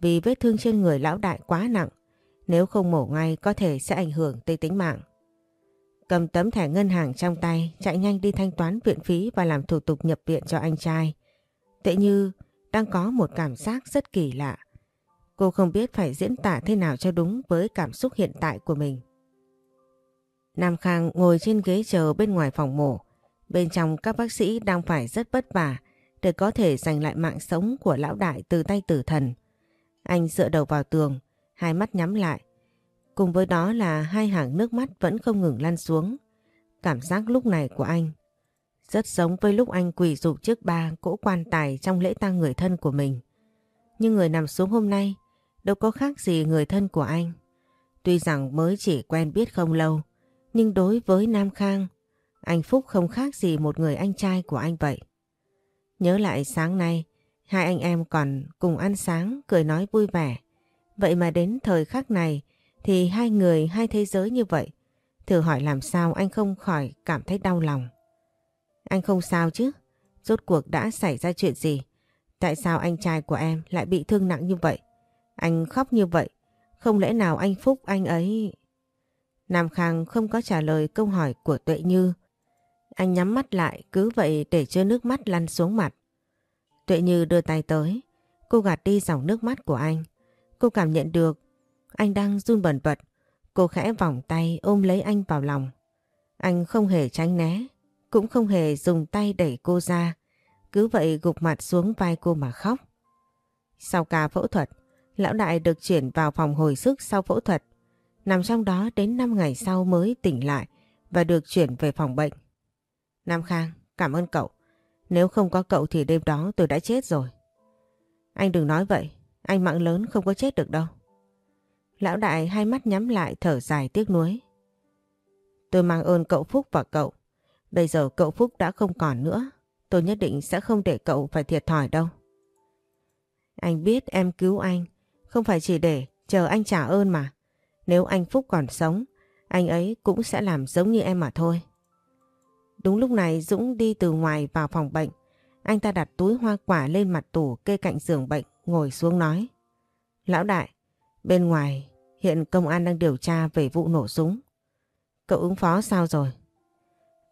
vì vết thương trên người lão đại quá nặng. Nếu không mổ ngay có thể sẽ ảnh hưởng tới tính mạng. Cầm tấm thẻ ngân hàng trong tay, chạy nhanh đi thanh toán viện phí và làm thủ tục nhập viện cho anh trai. Tệ như đang có một cảm giác rất kỳ lạ. Cô không biết phải diễn tả thế nào cho đúng với cảm xúc hiện tại của mình. Nam Khang ngồi trên ghế chờ bên ngoài phòng mổ. Bên trong các bác sĩ đang phải rất vất vả để có thể giành lại mạng sống của lão đại từ tay tử thần. Anh dựa đầu vào tường, hai mắt nhắm lại. Cùng với đó là hai hàng nước mắt vẫn không ngừng lăn xuống. Cảm giác lúc này của anh rất giống với lúc anh quỳ rụp trước ba cỗ quan tài trong lễ tang người thân của mình. Nhưng người nằm xuống hôm nay đâu có khác gì người thân của anh. Tuy rằng mới chỉ quen biết không lâu, nhưng đối với Nam Khang, anh Phúc không khác gì một người anh trai của anh vậy. Nhớ lại sáng nay, hai anh em còn cùng ăn sáng, cười nói vui vẻ. Vậy mà đến thời khắc này thì hai người hai thế giới như vậy. Thử hỏi làm sao anh không khỏi cảm thấy đau lòng. Anh không sao chứ? Rốt cuộc đã xảy ra chuyện gì? Tại sao anh trai của em lại bị thương nặng như vậy? Anh khóc như vậy, không lẽ nào anh Phúc anh ấy... Nam Khang không có trả lời câu hỏi của Tuệ Như. Anh nhắm mắt lại cứ vậy để cho nước mắt lăn xuống mặt. Tuệ Như đưa tay tới, cô gạt đi dòng nước mắt của anh. Cô cảm nhận được anh đang run bẩn bật. Cô khẽ vòng tay ôm lấy anh vào lòng. Anh không hề tránh né, cũng không hề dùng tay đẩy cô ra. Cứ vậy gục mặt xuống vai cô mà khóc. Sau ca phẫu thuật, Lão đại được chuyển vào phòng hồi sức sau phẫu thuật. Nằm trong đó đến 5 ngày sau mới tỉnh lại và được chuyển về phòng bệnh. Nam Khang, cảm ơn cậu. Nếu không có cậu thì đêm đó tôi đã chết rồi. Anh đừng nói vậy, anh mạng lớn không có chết được đâu. Lão đại hai mắt nhắm lại thở dài tiếc nuối. Tôi mang ơn cậu Phúc và cậu. Bây giờ cậu Phúc đã không còn nữa. Tôi nhất định sẽ không để cậu phải thiệt thòi đâu. Anh biết em cứu anh. Không phải chỉ để chờ anh trả ơn mà. Nếu anh Phúc còn sống, anh ấy cũng sẽ làm giống như em mà thôi. Đúng lúc này Dũng đi từ ngoài vào phòng bệnh. Anh ta đặt túi hoa quả lên mặt tủ kê cạnh giường bệnh, ngồi xuống nói. Lão đại, bên ngoài hiện công an đang điều tra về vụ nổ súng. Cậu ứng phó sao rồi?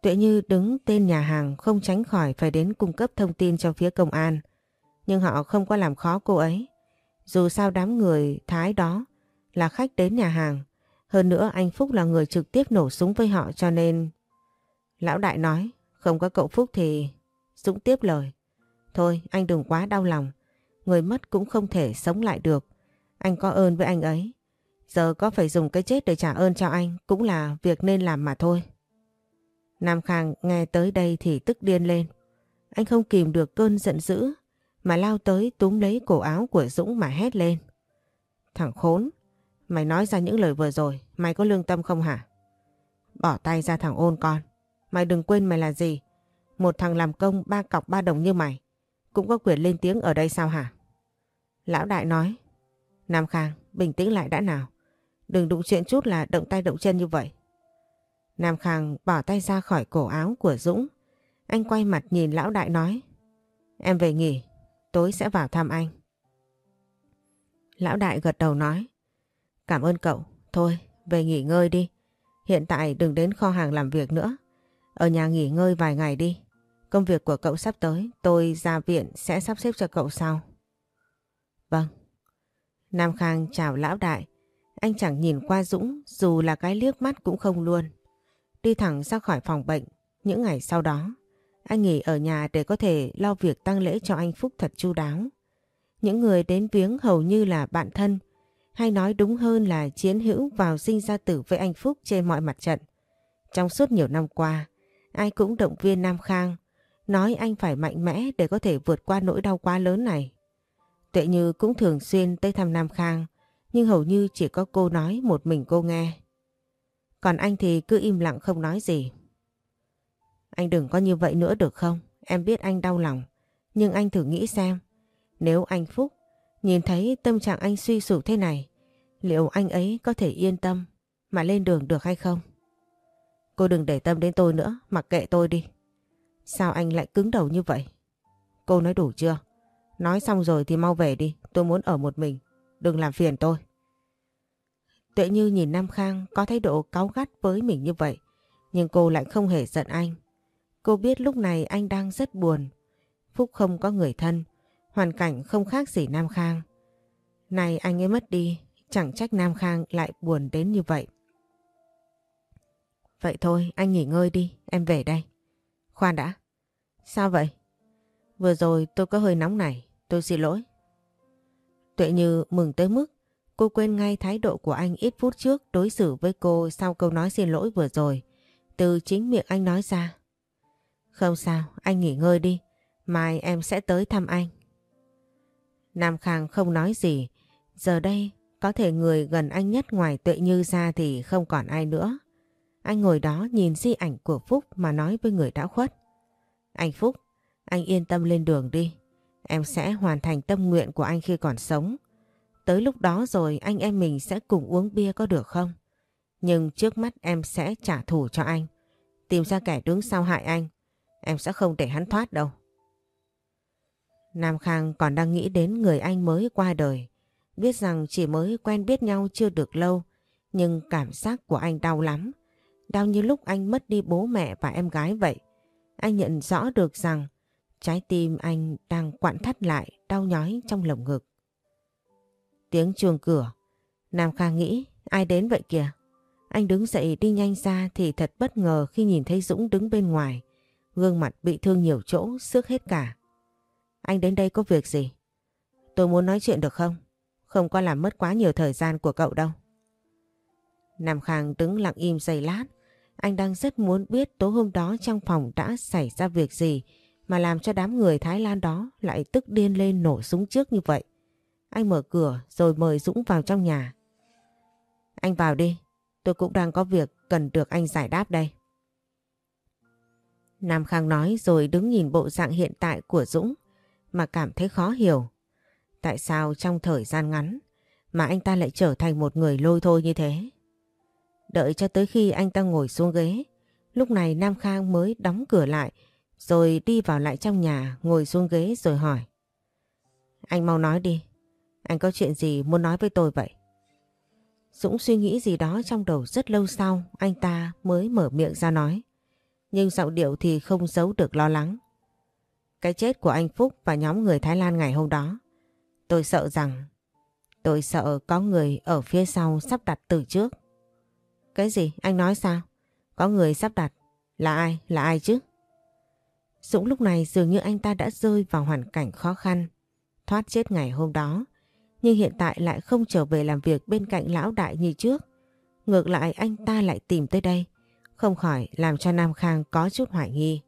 Tuệ Như đứng tên nhà hàng không tránh khỏi phải đến cung cấp thông tin cho phía công an. Nhưng họ không có làm khó cô ấy. Dù sao đám người Thái đó là khách đến nhà hàng. Hơn nữa anh Phúc là người trực tiếp nổ súng với họ cho nên... Lão Đại nói, không có cậu Phúc thì... Dũng tiếp lời. Thôi anh đừng quá đau lòng. Người mất cũng không thể sống lại được. Anh có ơn với anh ấy. Giờ có phải dùng cái chết để trả ơn cho anh cũng là việc nên làm mà thôi. Nam Khang nghe tới đây thì tức điên lên. Anh không kìm được cơn giận dữ mà lao tới túm lấy cổ áo của Dũng mà hét lên. Thằng khốn, mày nói ra những lời vừa rồi, mày có lương tâm không hả? Bỏ tay ra thằng ôn con, mày đừng quên mày là gì. Một thằng làm công ba cọc ba đồng như mày, cũng có quyền lên tiếng ở đây sao hả? Lão đại nói, Nam Khang, bình tĩnh lại đã nào. Đừng đụng chuyện chút là động tay động chân như vậy. Nam Khang bỏ tay ra khỏi cổ áo của Dũng. Anh quay mặt nhìn lão đại nói. Em về nghỉ, tối sẽ vào thăm anh. Lão đại gật đầu nói. Cảm ơn cậu, thôi về nghỉ ngơi đi. Hiện tại đừng đến kho hàng làm việc nữa. Ở nhà nghỉ ngơi vài ngày đi. Công việc của cậu sắp tới, tôi ra viện sẽ sắp xếp cho cậu sau. Vâng. Nam Khang chào lão đại. Anh chẳng nhìn qua Dũng dù là cái liếc mắt cũng không luôn. Đi thẳng ra khỏi phòng bệnh. Những ngày sau đó, anh nghỉ ở nhà để có thể lo việc tăng lễ cho anh Phúc thật chu đáo. Những người đến viếng hầu như là bạn thân, hay nói đúng hơn là chiến hữu vào sinh ra tử với anh Phúc trên mọi mặt trận. Trong suốt nhiều năm qua, ai cũng động viên Nam Khang, nói anh phải mạnh mẽ để có thể vượt qua nỗi đau quá lớn này. Tuệ Như cũng thường xuyên tới thăm Nam Khang, nhưng hầu như chỉ có cô nói một mình cô nghe. Còn anh thì cứ im lặng không nói gì. Anh đừng có như vậy nữa được không? Em biết anh đau lòng. Nhưng anh thử nghĩ xem. Nếu anh Phúc nhìn thấy tâm trạng anh suy sụp thế này, liệu anh ấy có thể yên tâm mà lên đường được hay không? Cô đừng để tâm đến tôi nữa, mặc kệ tôi đi. Sao anh lại cứng đầu như vậy? Cô nói đủ chưa? Nói xong rồi thì mau về đi, tôi muốn ở một mình. Đừng làm phiền tôi. Tuệ Như nhìn Nam Khang có thái độ cáu gắt với mình như vậy. Nhưng cô lại không hề giận anh. Cô biết lúc này anh đang rất buồn. Phúc không có người thân. Hoàn cảnh không khác gì Nam Khang. Này anh ấy mất đi. Chẳng trách Nam Khang lại buồn đến như vậy. Vậy thôi, anh nghỉ ngơi đi. Em về đây. Khoan đã. Sao vậy? Vừa rồi tôi có hơi nóng này. Tôi xin lỗi. Tuệ Như mừng tới mức cô quên ngay thái độ của anh ít phút trước đối xử với cô sau câu nói xin lỗi vừa rồi. Từ chính miệng anh nói ra. Không sao, anh nghỉ ngơi đi. Mai em sẽ tới thăm anh. Nam Khang không nói gì. Giờ đây, có thể người gần anh nhất ngoài Tuệ Như ra thì không còn ai nữa. Anh ngồi đó nhìn di ảnh của Phúc mà nói với người đã khuất. Anh Phúc, anh yên tâm lên đường đi. Em sẽ hoàn thành tâm nguyện của anh khi còn sống. Tới lúc đó rồi, anh em mình sẽ cùng uống bia có được không? Nhưng trước mắt em sẽ trả thù cho anh. Tìm ra kẻ đứng sau hại anh. Em sẽ không để hắn thoát đâu. Nam Khang còn đang nghĩ đến người anh mới qua đời. Biết rằng chỉ mới quen biết nhau chưa được lâu. Nhưng cảm giác của anh đau lắm. Đau như lúc anh mất đi bố mẹ và em gái vậy. Anh nhận rõ được rằng Trái tim anh đang quặn thắt lại, đau nhói trong lồng ngực. Tiếng chuông cửa. Nam Khang nghĩ, ai đến vậy kìa? Anh đứng dậy đi nhanh ra thì thật bất ngờ khi nhìn thấy Dũng đứng bên ngoài. Gương mặt bị thương nhiều chỗ, xước hết cả. Anh đến đây có việc gì? Tôi muốn nói chuyện được không? không có làm mất quá nhiều thời gian của cậu đâu. Nam Khang đứng lặng im giây lát. Anh đang rất muốn biết tối hôm đó trong phòng đã xảy ra việc gì mà làm cho đám người Thái Lan đó lại tức điên lên nổ súng trước như vậy. Anh mở cửa rồi mời Dũng vào trong nhà. Anh vào đi, tôi cũng đang có việc cần được anh giải đáp đây. Nam Khang nói rồi đứng nhìn bộ dạng hiện tại của Dũng mà cảm thấy khó hiểu. Tại sao trong thời gian ngắn mà anh ta lại trở thành một người lôi thôi như thế? Đợi cho tới khi anh ta ngồi xuống ghế, lúc này Nam Khang mới đóng cửa lại rồi đi vào lại trong nhà ngồi xuống ghế rồi hỏi. Anh mau nói đi, anh có chuyện gì muốn nói với tôi vậy? Dũng suy nghĩ gì đó trong đầu rất lâu sau anh ta mới mở miệng ra nói. Nhưng giọng điệu thì không giấu được lo lắng. Cái chết của anh Phúc và nhóm người Thái Lan ngày hôm đó. Tôi sợ rằng, tôi sợ có người ở phía sau sắp đặt từ trước. Cái gì? Anh nói sao? Có người sắp đặt. Là ai? Là ai chứ? Dũng lúc này dường như anh ta đã rơi vào hoàn cảnh khó khăn. Thoát chết ngày hôm đó. Nhưng hiện tại lại không trở về làm việc bên cạnh lão đại như trước. Ngược lại anh ta lại tìm tới đây. Không khỏi làm cho Nam Khang có chút hoài nghi.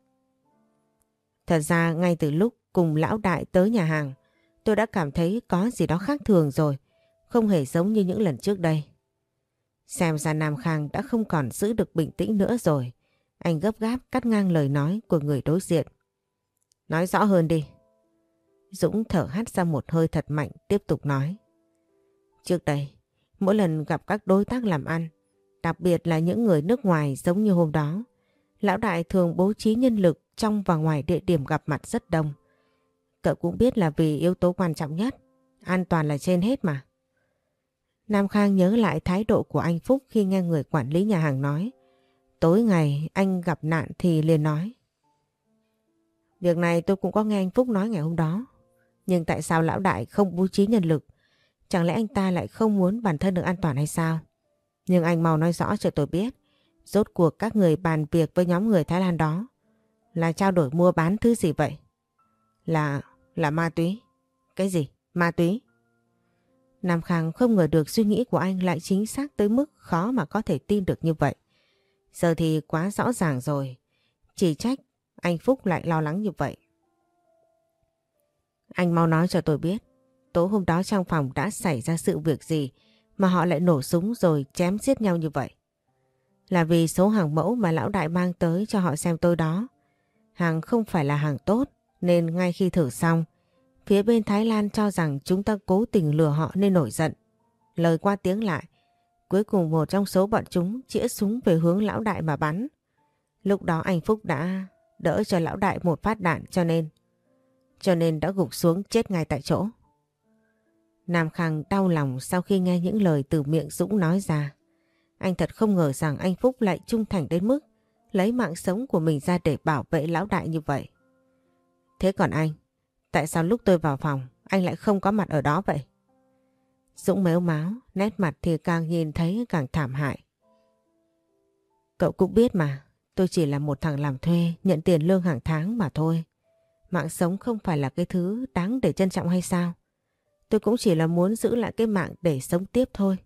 Thật ra ngay từ lúc cùng lão đại tới nhà hàng, tôi đã cảm thấy có gì đó khác thường rồi, không hề giống như những lần trước đây. Xem ra Nam Khang đã không còn giữ được bình tĩnh nữa rồi. Anh gấp gáp cắt ngang lời nói của người đối diện. Nói rõ hơn đi. Dũng thở hắt ra một hơi thật mạnh tiếp tục nói. Trước đây, mỗi lần gặp các đối tác làm ăn, đặc biệt là những người nước ngoài giống như hôm đó, lão đại thường bố trí nhân lực trong và ngoài địa điểm gặp mặt rất đông. Cậu cũng biết là vì yếu tố quan trọng nhất, an toàn là trên hết mà. Nam Khang nhớ lại thái độ của anh Phúc khi nghe người quản lý nhà hàng nói. Tối ngày anh gặp nạn thì liền nói. Việc này tôi cũng có nghe anh Phúc nói ngày hôm đó. Nhưng tại sao lão đại không bố trí nhân lực? Chẳng lẽ anh ta lại không muốn bản thân được an toàn hay sao? Nhưng anh mau nói rõ cho tôi biết. Rốt cuộc các người bàn việc với nhóm người Thái Lan đó là trao đổi mua bán thứ gì vậy? Là... là ma túy. Cái gì? Ma túy? Nam Khang không ngờ được suy nghĩ của anh lại chính xác tới mức khó mà có thể tin được như vậy. Giờ thì quá rõ ràng rồi. Chỉ trách anh Phúc lại lo lắng như vậy. Anh mau nói cho tôi biết. Tối hôm đó trong phòng đã xảy ra sự việc gì mà họ lại nổ súng rồi chém giết nhau như vậy. Là vì số hàng mẫu mà lão đại mang tới cho họ xem tôi đó. Hàng không phải là hàng tốt nên ngay khi thử xong Phía bên Thái Lan cho rằng chúng ta cố tình lừa họ nên nổi giận. Lời qua tiếng lại, cuối cùng một trong số bọn chúng chĩa súng về hướng lão đại mà bắn. Lúc đó anh Phúc đã đỡ cho lão đại một phát đạn cho nên cho nên đã gục xuống chết ngay tại chỗ. Nam Khang đau lòng sau khi nghe những lời từ miệng Dũng nói ra. Anh thật không ngờ rằng anh Phúc lại trung thành đến mức lấy mạng sống của mình ra để bảo vệ lão đại như vậy. Thế còn anh, Tại sao lúc tôi vào phòng anh lại không có mặt ở đó vậy? Dũng méo máu, nét mặt thì càng nhìn thấy càng thảm hại. Cậu cũng biết mà, tôi chỉ là một thằng làm thuê, nhận tiền lương hàng tháng mà thôi. Mạng sống không phải là cái thứ đáng để trân trọng hay sao? Tôi cũng chỉ là muốn giữ lại cái mạng để sống tiếp thôi.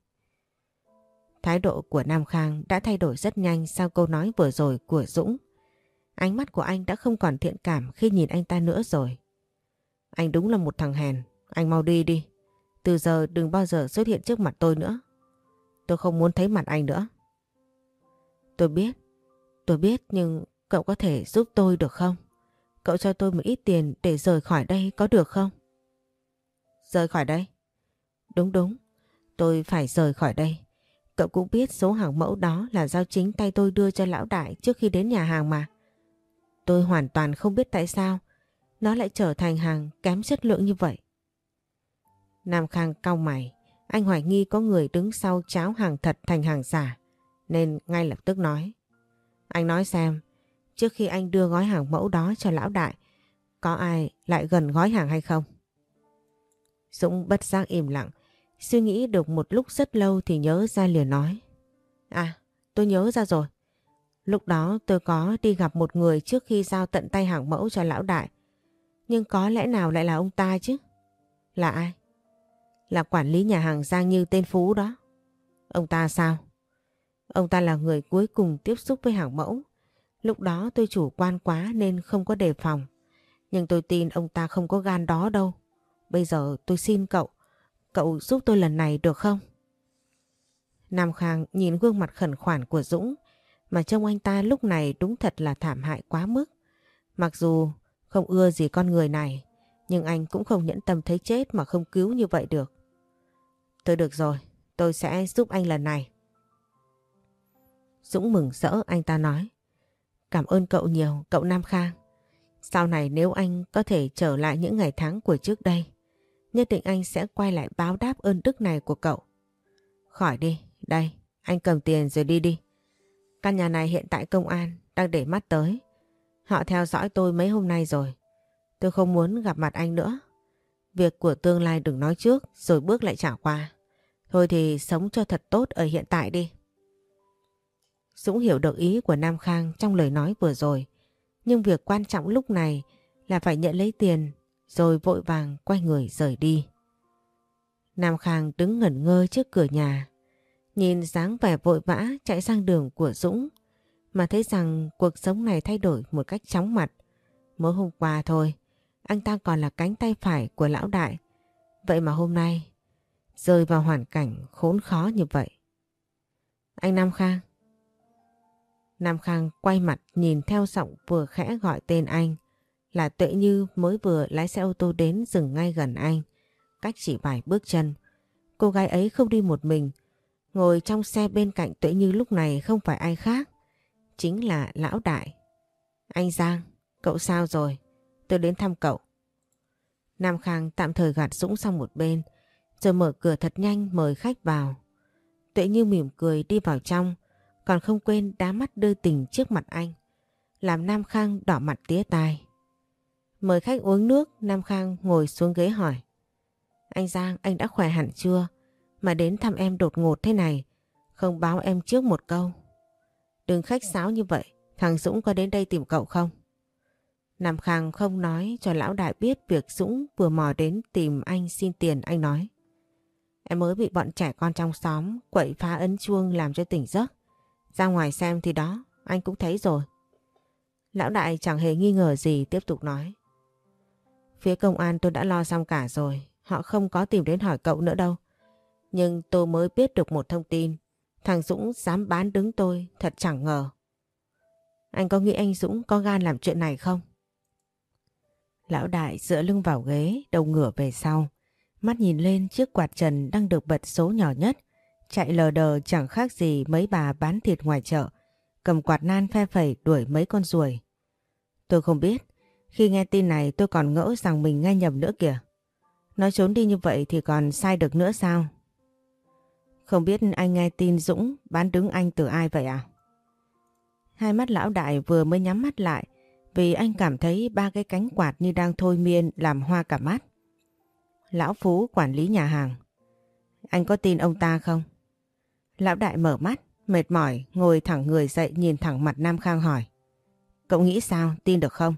Thái độ của Nam Khang đã thay đổi rất nhanh sau câu nói vừa rồi của Dũng. Ánh mắt của anh đã không còn thiện cảm khi nhìn anh ta nữa rồi. Anh đúng là một thằng hèn. Anh mau đi đi. Từ giờ đừng bao giờ xuất hiện trước mặt tôi nữa. Tôi không muốn thấy mặt anh nữa. Tôi biết. Tôi biết nhưng cậu có thể giúp tôi được không? Cậu cho tôi một ít tiền để rời khỏi đây có được không? Rời khỏi đây? Đúng đúng. Tôi phải rời khỏi đây. Cậu cũng biết số hàng mẫu đó là do chính tay tôi đưa cho lão đại trước khi đến nhà hàng mà. Tôi hoàn toàn không biết tại sao nó lại trở thành hàng kém chất lượng như vậy. Nam Khang cau mày, anh hoài nghi có người đứng sau cháo hàng thật thành hàng giả, nên ngay lập tức nói. Anh nói xem, trước khi anh đưa gói hàng mẫu đó cho lão đại, có ai lại gần gói hàng hay không? Dũng bất giác im lặng, suy nghĩ được một lúc rất lâu thì nhớ ra liền nói. À, tôi nhớ ra rồi. Lúc đó tôi có đi gặp một người trước khi giao tận tay hàng mẫu cho lão đại. Nhưng có lẽ nào lại là ông ta chứ? Là ai? Là quản lý nhà hàng Giang Như tên Phú đó. Ông ta sao? Ông ta là người cuối cùng tiếp xúc với hàng mẫu. Lúc đó tôi chủ quan quá nên không có đề phòng. Nhưng tôi tin ông ta không có gan đó đâu. Bây giờ tôi xin cậu, cậu giúp tôi lần này được không? Nam Khang nhìn gương mặt khẩn khoản của Dũng mà trông anh ta lúc này đúng thật là thảm hại quá mức. Mặc dù không ưa gì con người này nhưng anh cũng không nhẫn tâm thấy chết mà không cứu như vậy được. Tôi được rồi, tôi sẽ giúp anh lần này. Dũng mừng rỡ anh ta nói. Cảm ơn cậu nhiều, cậu Nam Khang. Sau này nếu anh có thể trở lại những ngày tháng của trước đây, nhất định anh sẽ quay lại báo đáp ơn đức này của cậu. Khỏi đi, đây, anh cầm tiền rồi đi đi. Căn nhà này hiện tại công an đang để mắt tới. Họ theo dõi tôi mấy hôm nay rồi. Tôi không muốn gặp mặt anh nữa. Việc của tương lai đừng nói trước rồi bước lại trả qua. Thôi thì sống cho thật tốt ở hiện tại đi. Dũng hiểu được ý của Nam Khang trong lời nói vừa rồi. Nhưng việc quan trọng lúc này là phải nhận lấy tiền rồi vội vàng quay người rời đi. Nam Khang đứng ngẩn ngơ trước cửa nhà. Nhìn dáng vẻ vội vã chạy sang đường của Dũng mà thấy rằng cuộc sống này thay đổi một cách chóng mặt. Mới hôm qua thôi, anh ta còn là cánh tay phải của lão đại. Vậy mà hôm nay rơi vào hoàn cảnh khốn khó như vậy. Anh Nam Khang. Nam Khang quay mặt nhìn theo giọng vừa khẽ gọi tên anh. Là Tuệ Như mới vừa lái xe ô tô đến dừng ngay gần anh. Cách chỉ vài bước chân. Cô gái ấy không đi một mình. Ngồi trong xe bên cạnh Tuệ Như lúc này không phải ai khác. Chính là Lão Đại. Anh Giang, cậu sao rồi? Tôi đến thăm cậu. Nam Khang tạm thời gạt Dũng sang một bên, rồi mở cửa thật nhanh mời khách vào. Tuệ Như mỉm cười đi vào trong, còn không quên đá mắt đưa tình trước mặt anh, làm Nam Khang đỏ mặt tía tai. Mời khách uống nước, Nam Khang ngồi xuống ghế hỏi. Anh Giang, anh đã khỏe hẳn chưa? Mà đến thăm em đột ngột thế này, không báo em trước một câu. Đừng khách sáo như vậy, thằng Dũng có đến đây tìm cậu không? Nam Khang không nói cho lão đại biết việc Dũng vừa mò đến tìm anh xin tiền anh nói. Em mới bị bọn trẻ con trong xóm quậy phá ấn chuông làm cho tỉnh giấc. Ra ngoài xem thì đó, anh cũng thấy rồi. Lão đại chẳng hề nghi ngờ gì tiếp tục nói. Phía công an tôi đã lo xong cả rồi, họ không có tìm đến hỏi cậu nữa đâu. Nhưng tôi mới biết được một thông tin, thằng Dũng dám bán đứng tôi, thật chẳng ngờ. Anh có nghĩ anh Dũng có gan làm chuyện này không? Lão đại dựa lưng vào ghế, đầu ngửa về sau. Mắt nhìn lên chiếc quạt trần đang được bật số nhỏ nhất. Chạy lờ đờ chẳng khác gì mấy bà bán thịt ngoài chợ. Cầm quạt nan phe phẩy đuổi mấy con ruồi. Tôi không biết. Khi nghe tin này tôi còn ngỡ rằng mình nghe nhầm nữa kìa. Nói trốn đi như vậy thì còn sai được nữa sao? Không biết anh nghe tin Dũng bán đứng anh từ ai vậy à? Hai mắt lão đại vừa mới nhắm mắt lại vì anh cảm thấy ba cái cánh quạt như đang thôi miên làm hoa cả mắt. Lão Phú quản lý nhà hàng. Anh có tin ông ta không? Lão Đại mở mắt, mệt mỏi, ngồi thẳng người dậy nhìn thẳng mặt Nam Khang hỏi. Cậu nghĩ sao, tin được không?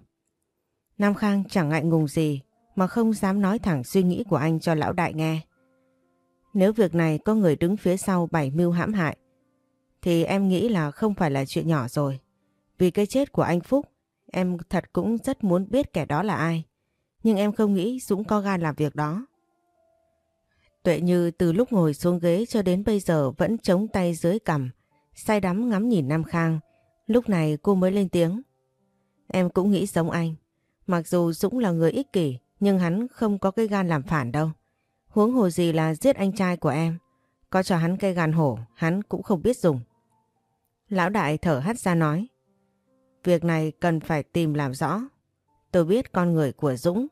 Nam Khang chẳng ngại ngùng gì mà không dám nói thẳng suy nghĩ của anh cho Lão Đại nghe. Nếu việc này có người đứng phía sau bảy mưu hãm hại thì em nghĩ là không phải là chuyện nhỏ rồi. Vì cái chết của anh Phúc Em thật cũng rất muốn biết kẻ đó là ai. Nhưng em không nghĩ Dũng có gan làm việc đó. Tuệ Như từ lúc ngồi xuống ghế cho đến bây giờ vẫn chống tay dưới cằm, say đắm ngắm nhìn Nam Khang. Lúc này cô mới lên tiếng. Em cũng nghĩ giống anh. Mặc dù Dũng là người ích kỷ, nhưng hắn không có cái gan làm phản đâu. Huống hồ gì là giết anh trai của em. Có cho hắn cây gan hổ, hắn cũng không biết dùng. Lão đại thở hắt ra nói. Việc này cần phải tìm làm rõ. Tôi biết con người của Dũng.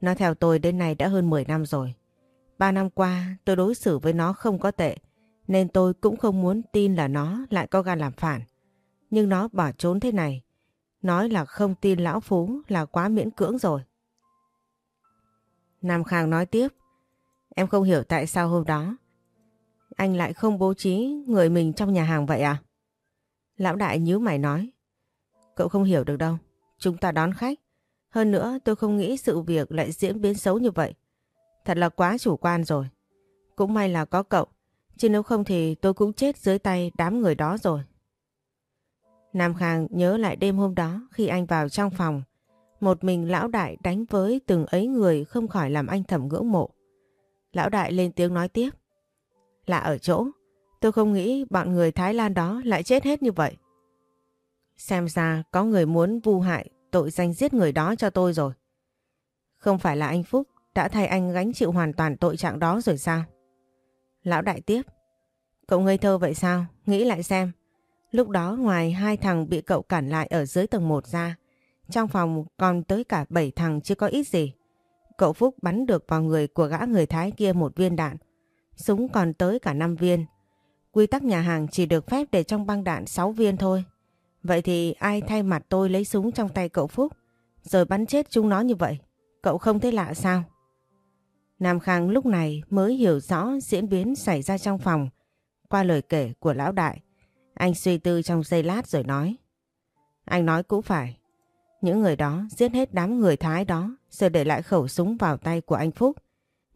Nó theo tôi đến nay đã hơn 10 năm rồi. Ba năm qua, tôi đối xử với nó không có tệ. Nên tôi cũng không muốn tin là nó lại có gan làm phản. Nhưng nó bỏ trốn thế này. Nói là không tin lão Phú là quá miễn cưỡng rồi. Nam Khang nói tiếp. Em không hiểu tại sao hôm đó anh lại không bố trí người mình trong nhà hàng vậy à? Lão đại nhíu mày nói. Cậu không hiểu được đâu. Chúng ta đón khách. Hơn nữa tôi không nghĩ sự việc lại diễn biến xấu như vậy. Thật là quá chủ quan rồi. cũng may là có cậu, chứ nếu không thì tôi cũng chết dưới tay đám người đó rồi. Nam Khang nhớ lại đêm hôm đó khi anh vào trong phòng, một mình lão đại đánh với từng ấy người không khỏi làm anh thầm ngưỡng mộ. Lão đại lên tiếng nói tiếp. Lạ ở chỗ, tôi không nghĩ bọn người Thái Lan đó lại chết hết như vậy. Xem ra có người muốn vu hại tội danh giết người đó cho tôi rồi. Không phải là anh Phúc đã thay anh gánh chịu hoàn toàn tội trạng đó rồi sao? Lão đại tiếp. Cậu ngây thơ vậy sao? Nghĩ lại xem. Lúc đó ngoài hai thằng bị cậu cản lại ở dưới tầng 1 ra, trong phòng còn tới cả bảy thằng chưa có ít gì. Cậu Phúc bắn được vào người của gã người Thái kia một viên đạn. Súng còn tới cả 5 viên. Quy tắc nhà hàng chỉ được phép để trong băng đạn 6 viên thôi. Vậy thì ai thay mặt tôi lấy súng trong tay cậu Phúc, rồi bắn chết chúng nó như vậy? Cậu không thấy lạ sao? Nam Khang lúc này mới hiểu rõ diễn biến xảy ra trong phòng, qua lời kể của lão đại. Anh suy tư trong giây lát rồi nói. Anh nói cũng phải. Những người đó giết hết đám người Thái đó, rồi để lại khẩu súng vào tay của anh Phúc.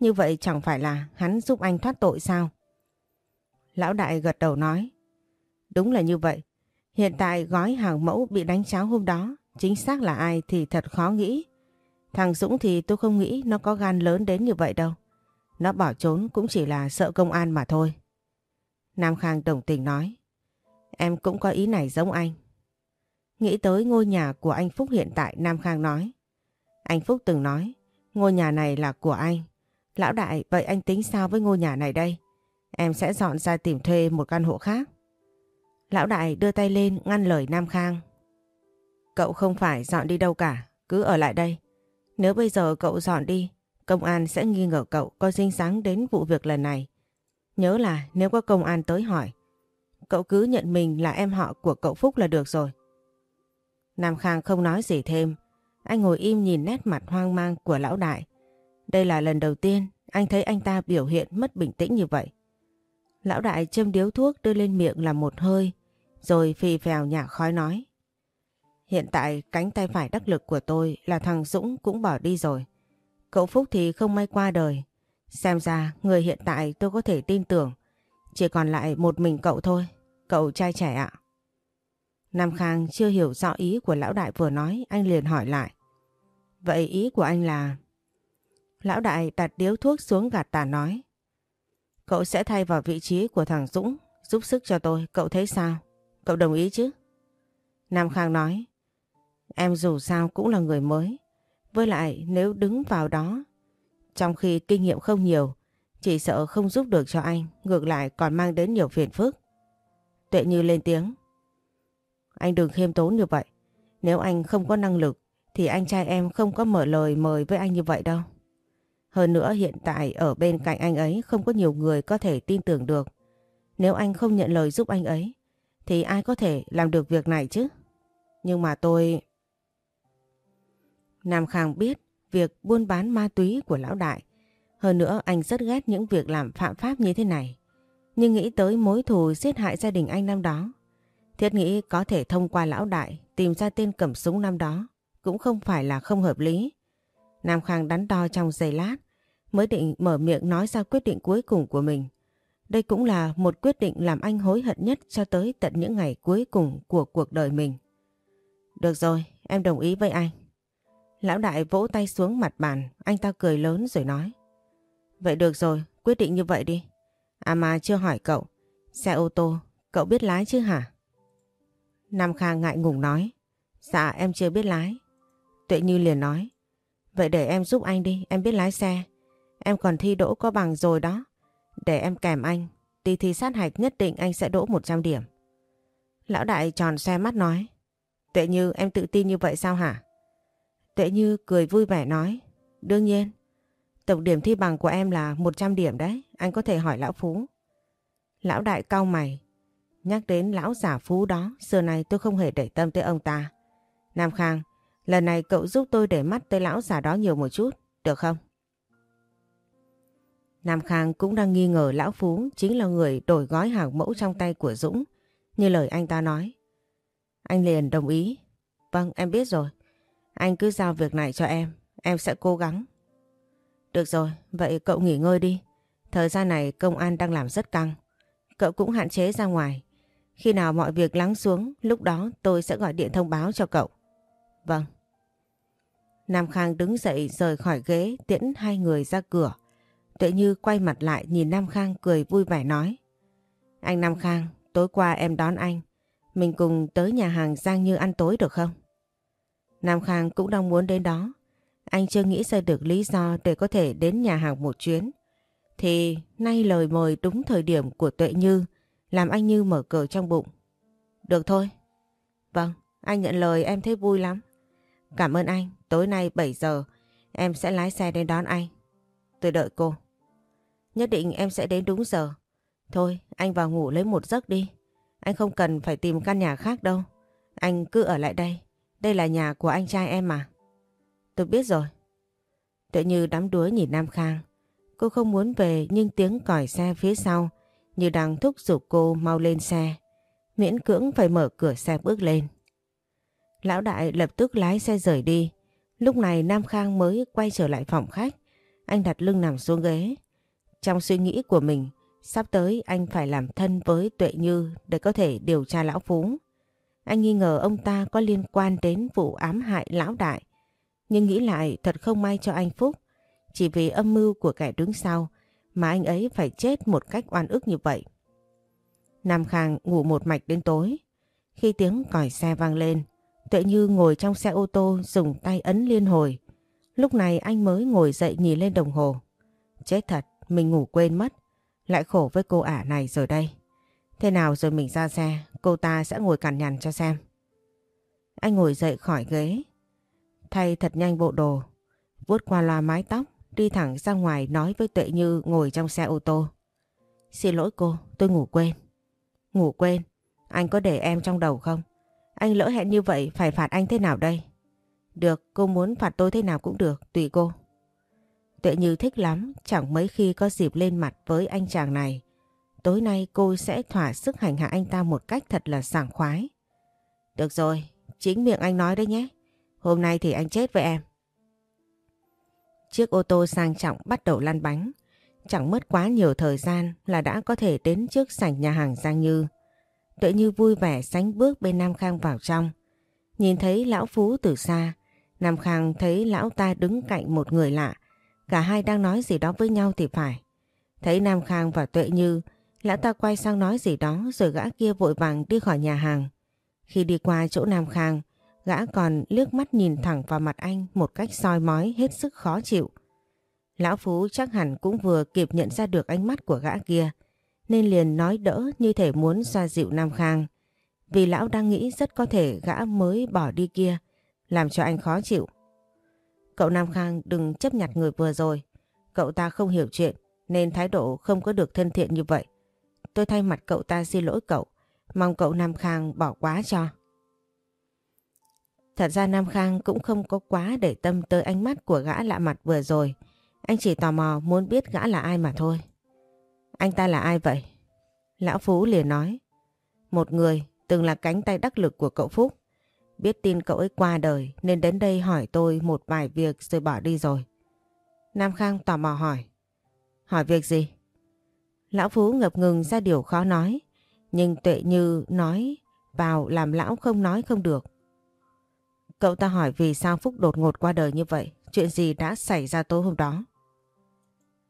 Như vậy chẳng phải là hắn giúp anh thoát tội sao? Lão đại gật đầu nói. Đúng là như vậy. Hiện tại gói hàng mẫu bị đánh cháo hôm đó, chính xác là ai thì thật khó nghĩ. Thằng Dũng thì tôi không nghĩ nó có gan lớn đến như vậy đâu. Nó bỏ trốn cũng chỉ là sợ công an mà thôi. Nam Khang đồng tình nói. Em cũng có ý này giống anh. Nghĩ tới ngôi nhà của anh Phúc hiện tại, Nam Khang nói. Anh Phúc từng nói, ngôi nhà này là của anh. Lão đại, vậy anh tính sao với ngôi nhà này đây? Em sẽ dọn ra tìm thuê một căn hộ khác. Lão đại đưa tay lên ngăn lời Nam Khang. Cậu không phải dọn đi đâu cả, cứ ở lại đây. Nếu bây giờ cậu dọn đi, công an sẽ nghi ngờ cậu có dính dáng đến vụ việc lần này. Nhớ là nếu có công an tới hỏi, cậu cứ nhận mình là em họ của cậu Phúc là được rồi. Nam Khang không nói gì thêm, anh ngồi im nhìn nét mặt hoang mang của lão đại. Đây là lần đầu tiên anh thấy anh ta biểu hiện mất bình tĩnh như vậy. Lão đại châm điếu thuốc đưa lên miệng làm một hơi, rồi phì phèo nhả khói nói. Hiện tại cánh tay phải đắc lực của tôi là thằng Dũng cũng bỏ đi rồi. Cậu Phúc thì không may qua đời. Xem ra người hiện tại tôi có thể tin tưởng. Chỉ còn lại một mình cậu thôi. Cậu trai trẻ ạ. Nam Khang chưa hiểu rõ ý của lão đại vừa nói, anh liền hỏi lại. Vậy ý của anh là... Lão đại đặt điếu thuốc xuống gạt tà nói. Cậu sẽ thay vào vị trí của thằng Dũng, giúp sức cho tôi, cậu thấy sao? Cậu đồng ý chứ? Nam Khang nói. Em dù sao cũng là người mới. Với lại nếu đứng vào đó, trong khi kinh nghiệm không nhiều, chỉ sợ không giúp được cho anh, ngược lại còn mang đến nhiều phiền phức. Tuệ Như lên tiếng. Anh đừng khiêm tốn như vậy. Nếu anh không có năng lực, thì anh trai em không có mở lời mời với anh như vậy đâu. Hơn nữa hiện tại ở bên cạnh anh ấy không có nhiều người có thể tin tưởng được. Nếu anh không nhận lời giúp anh ấy, thì ai có thể làm được việc này chứ? Nhưng mà tôi... Nam Khang biết việc buôn bán ma túy của lão đại. Hơn nữa, anh rất ghét những việc làm phạm pháp như thế này. Nhưng nghĩ tới mối thù giết hại gia đình anh năm đó. Thiết nghĩ có thể thông qua lão đại tìm ra tên cầm súng năm đó cũng không phải là không hợp lý. Nam Khang đắn đo trong giây lát, mới định mở miệng nói ra quyết định cuối cùng của mình. Đây cũng là một quyết định làm anh hối hận nhất cho tới tận những ngày cuối cùng của cuộc đời mình. Được rồi, em đồng ý với anh. Lão đại vỗ tay xuống mặt bàn, anh ta cười lớn rồi nói. Vậy được rồi, quyết định như vậy đi. À mà chưa hỏi cậu, xe ô tô, cậu biết lái chứ hả? Nam Khang ngại ngùng nói. Dạ em chưa biết lái. Tuệ Như liền nói. Vậy để em giúp anh đi, em biết lái xe. Em còn thi đỗ có bằng rồi đó. Để em kèm anh, đi thi sát hạch nhất định anh sẽ đỗ 100 điểm. Lão đại tròn xe mắt nói. Tuệ Như em tự tin như vậy sao hả? Tuệ Như cười vui vẻ nói. Đương nhiên, tổng điểm thi bằng của em là 100 điểm đấy, anh có thể hỏi lão Phú. Lão đại cau mày. Nhắc đến lão giả Phú đó, xưa này tôi không hề để tâm tới ông ta. Nam Khang, lần này cậu giúp tôi để mắt tới lão giả đó nhiều một chút, được không? Nam Khang cũng đang nghi ngờ lão Phú chính là người đổi gói hàng mẫu trong tay của Dũng, như lời anh ta nói. Anh liền đồng ý. Vâng, em biết rồi. Anh cứ giao việc này cho em, em sẽ cố gắng. Được rồi, vậy cậu nghỉ ngơi đi. Thời gian này công an đang làm rất căng. Cậu cũng hạn chế ra ngoài. Khi nào mọi việc lắng xuống, lúc đó tôi sẽ gọi điện thông báo cho cậu. Vâng. Nam Khang đứng dậy rời khỏi ghế tiễn hai người ra cửa. Tuệ Như quay mặt lại nhìn Nam Khang cười vui vẻ nói. Anh Nam Khang, tối qua em đón anh. Mình cùng tới nhà hàng Giang Như ăn tối được không? Nam Khang cũng đang muốn đến đó. Anh chưa nghĩ ra được lý do để có thể đến nhà hàng một chuyến. Thì nay lời mời đúng thời điểm của Tuệ Như làm anh Như mở cờ trong bụng. Được thôi. Vâng, anh nhận lời em thấy vui lắm. Cảm ơn anh, tối nay 7 giờ em sẽ lái xe đến đón anh. Tôi đợi cô. Nhất định em sẽ đến đúng giờ. Thôi, anh vào ngủ lấy một giấc đi. Anh không cần phải tìm căn nhà khác đâu. Anh cứ ở lại đây. Đây là nhà của anh trai em mà. Tôi biết rồi. tự như đám đuối nhìn Nam Khang. Cô không muốn về nhưng tiếng còi xe phía sau như đang thúc giục cô mau lên xe. Miễn cưỡng phải mở cửa xe bước lên. Lão đại lập tức lái xe rời đi. Lúc này Nam Khang mới quay trở lại phòng khách. Anh đặt lưng nằm xuống ghế. Trong suy nghĩ của mình, sắp tới anh phải làm thân với Tuệ Như để có thể điều tra lão Phú. Anh nghi ngờ ông ta có liên quan đến vụ ám hại lão đại. Nhưng nghĩ lại thật không may cho anh Phúc. Chỉ vì âm mưu của kẻ đứng sau mà anh ấy phải chết một cách oan ức như vậy. Nam Khang ngủ một mạch đến tối. Khi tiếng còi xe vang lên, Tuệ Như ngồi trong xe ô tô dùng tay ấn liên hồi. Lúc này anh mới ngồi dậy nhìn lên đồng hồ. Chết thật, mình ngủ quên mất. Lại khổ với cô ả này rồi đây. Thế nào rồi mình ra xe, cô ta sẽ ngồi cằn nhằn cho xem. Anh ngồi dậy khỏi ghế. Thay thật nhanh bộ đồ. Vuốt qua loa mái tóc, đi thẳng ra ngoài nói với Tuệ Như ngồi trong xe ô tô. Xin lỗi cô, tôi ngủ quên. Ngủ quên? Anh có để em trong đầu không? Anh lỡ hẹn như vậy phải phạt anh thế nào đây? Được, cô muốn phạt tôi thế nào cũng được, tùy cô. Tuệ Như thích lắm, chẳng mấy khi có dịp lên mặt với anh chàng này. Tối nay cô sẽ thỏa sức hành hạ anh ta một cách thật là sảng khoái. Được rồi, chính miệng anh nói đấy nhé. Hôm nay thì anh chết với em. Chiếc ô tô sang trọng bắt đầu lăn bánh. Chẳng mất quá nhiều thời gian là đã có thể đến trước sảnh nhà hàng Giang Như. Tuệ Như vui vẻ sánh bước bên Nam Khang vào trong. Nhìn thấy lão Phú từ xa, Nam Khang thấy lão ta đứng cạnh một người lạ. Cả hai đang nói gì đó với nhau thì phải. Thấy Nam Khang và Tuệ Như, lão ta quay sang nói gì đó rồi gã kia vội vàng đi khỏi nhà hàng. Khi đi qua chỗ Nam Khang, gã còn liếc mắt nhìn thẳng vào mặt anh một cách soi mói hết sức khó chịu. Lão Phú chắc hẳn cũng vừa kịp nhận ra được ánh mắt của gã kia, nên liền nói đỡ như thể muốn xoa dịu Nam Khang. Vì lão đang nghĩ rất có thể gã mới bỏ đi kia, làm cho anh khó chịu. Cậu Nam Khang đừng chấp nhặt người vừa rồi. Cậu ta không hiểu chuyện, nên thái độ không có được thân thiện như vậy. Tôi thay mặt cậu ta xin lỗi cậu. Mong cậu Nam Khang bỏ quá cho. Thật ra Nam Khang cũng không có quá để tâm tới ánh mắt của gã lạ mặt vừa rồi. Anh chỉ tò mò muốn biết gã là ai mà thôi. Anh ta là ai vậy? Lão Phú liền nói. Một người, từng là cánh tay đắc lực của cậu Phúc. Biết tin cậu ấy qua đời, nên đến đây hỏi tôi một vài việc rồi bỏ đi rồi. Nam Khang tò mò hỏi. Hỏi việc gì? Lão Phú ngập ngừng ra điều khó nói. Nhưng tuệ như nói vào làm lão không nói không được. Cậu ta hỏi vì sao Phúc đột ngột qua đời như vậy? Chuyện gì đã xảy ra tối hôm đó?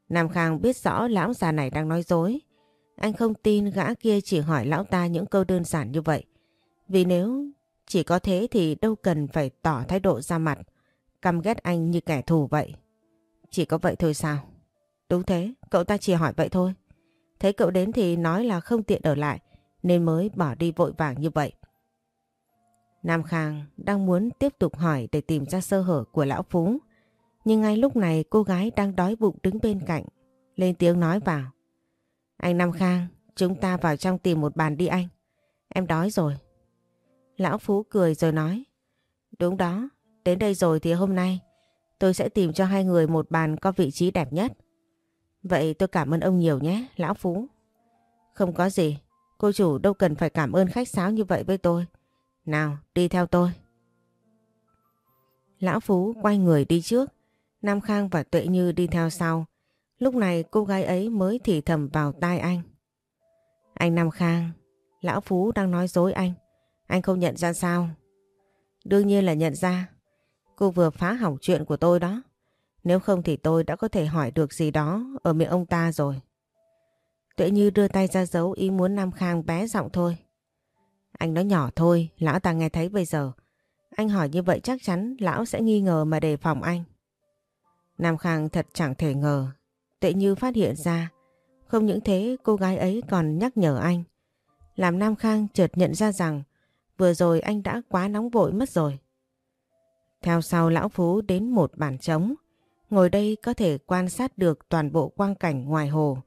Nam Khang biết rõ lão già này đang nói dối. Anh không tin gã kia chỉ hỏi lão ta những câu đơn giản như vậy. Vì nếu chỉ có thế thì đâu cần phải tỏ thái độ ra mặt, căm ghét anh như kẻ thù vậy. Chỉ có vậy thôi sao? Đúng thế, cậu ta chỉ hỏi vậy thôi. Thấy cậu đến thì nói là không tiện ở lại, nên mới bỏ đi vội vàng như vậy. Nam Khang đang muốn tiếp tục hỏi để tìm ra sơ hở của lão Phú. Nhưng ngay lúc này cô gái đang đói bụng đứng bên cạnh, lên tiếng nói vào. Anh Nam Khang, chúng ta vào trong tìm một bàn đi anh. Em đói rồi. Lão Phú cười rồi nói. Đúng đó, đến đây rồi thì hôm nay tôi sẽ tìm cho hai người một bàn có vị trí đẹp nhất. Vậy tôi cảm ơn ông nhiều nhé, Lão Phú. Không có gì, cô chủ đâu cần phải cảm ơn khách sáo như vậy với tôi. Nào, đi theo tôi. Lão Phú quay người đi trước, Nam Khang và Tuệ Như đi theo sau. Lúc này cô gái ấy mới thì thầm vào tai anh. Anh Nam Khang, Lão Phú đang nói dối anh. Anh không nhận ra sao? Đương nhiên là nhận ra. Cô vừa phá hỏng chuyện của tôi đó. Nếu không thì tôi đã có thể hỏi được gì đó ở miệng ông ta rồi. Tuệ Như đưa tay ra dấu ý muốn Nam Khang bé giọng thôi. Anh nói nhỏ thôi, lão ta nghe thấy bây giờ. Anh hỏi như vậy chắc chắn lão sẽ nghi ngờ mà đề phòng anh. Nam Khang thật chẳng thể ngờ. Tuệ Như phát hiện ra. Không những thế cô gái ấy còn nhắc nhở anh. Làm Nam Khang chợt nhận ra rằng vừa rồi anh đã quá nóng vội mất rồi. Theo sau lão Phú đến một bàn trống. Ngồi đây có thể quan sát được toàn bộ quang cảnh ngoài hồ.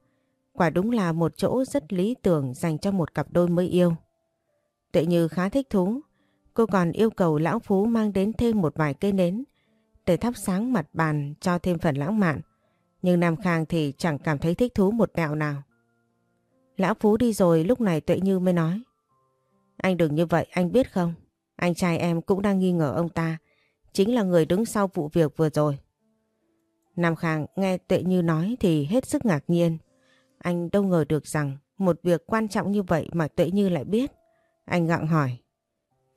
Quả đúng là một chỗ rất lý tưởng dành cho một cặp đôi mới yêu. Tuệ Như khá thích thú. Cô còn yêu cầu lão Phú mang đến thêm một vài cây nến để thắp sáng mặt bàn cho thêm phần lãng mạn. Nhưng Nam Khang thì chẳng cảm thấy thích thú một tẹo nào. Lão Phú đi rồi lúc này Tuệ Như mới nói. Anh đừng như vậy, anh biết không? Anh trai em cũng đang nghi ngờ ông ta. Chính là người đứng sau vụ việc vừa rồi. Nam Khang nghe Tuệ Như nói thì hết sức ngạc nhiên. Anh đâu ngờ được rằng một việc quan trọng như vậy mà Tuệ Như lại biết. Anh gặng hỏi.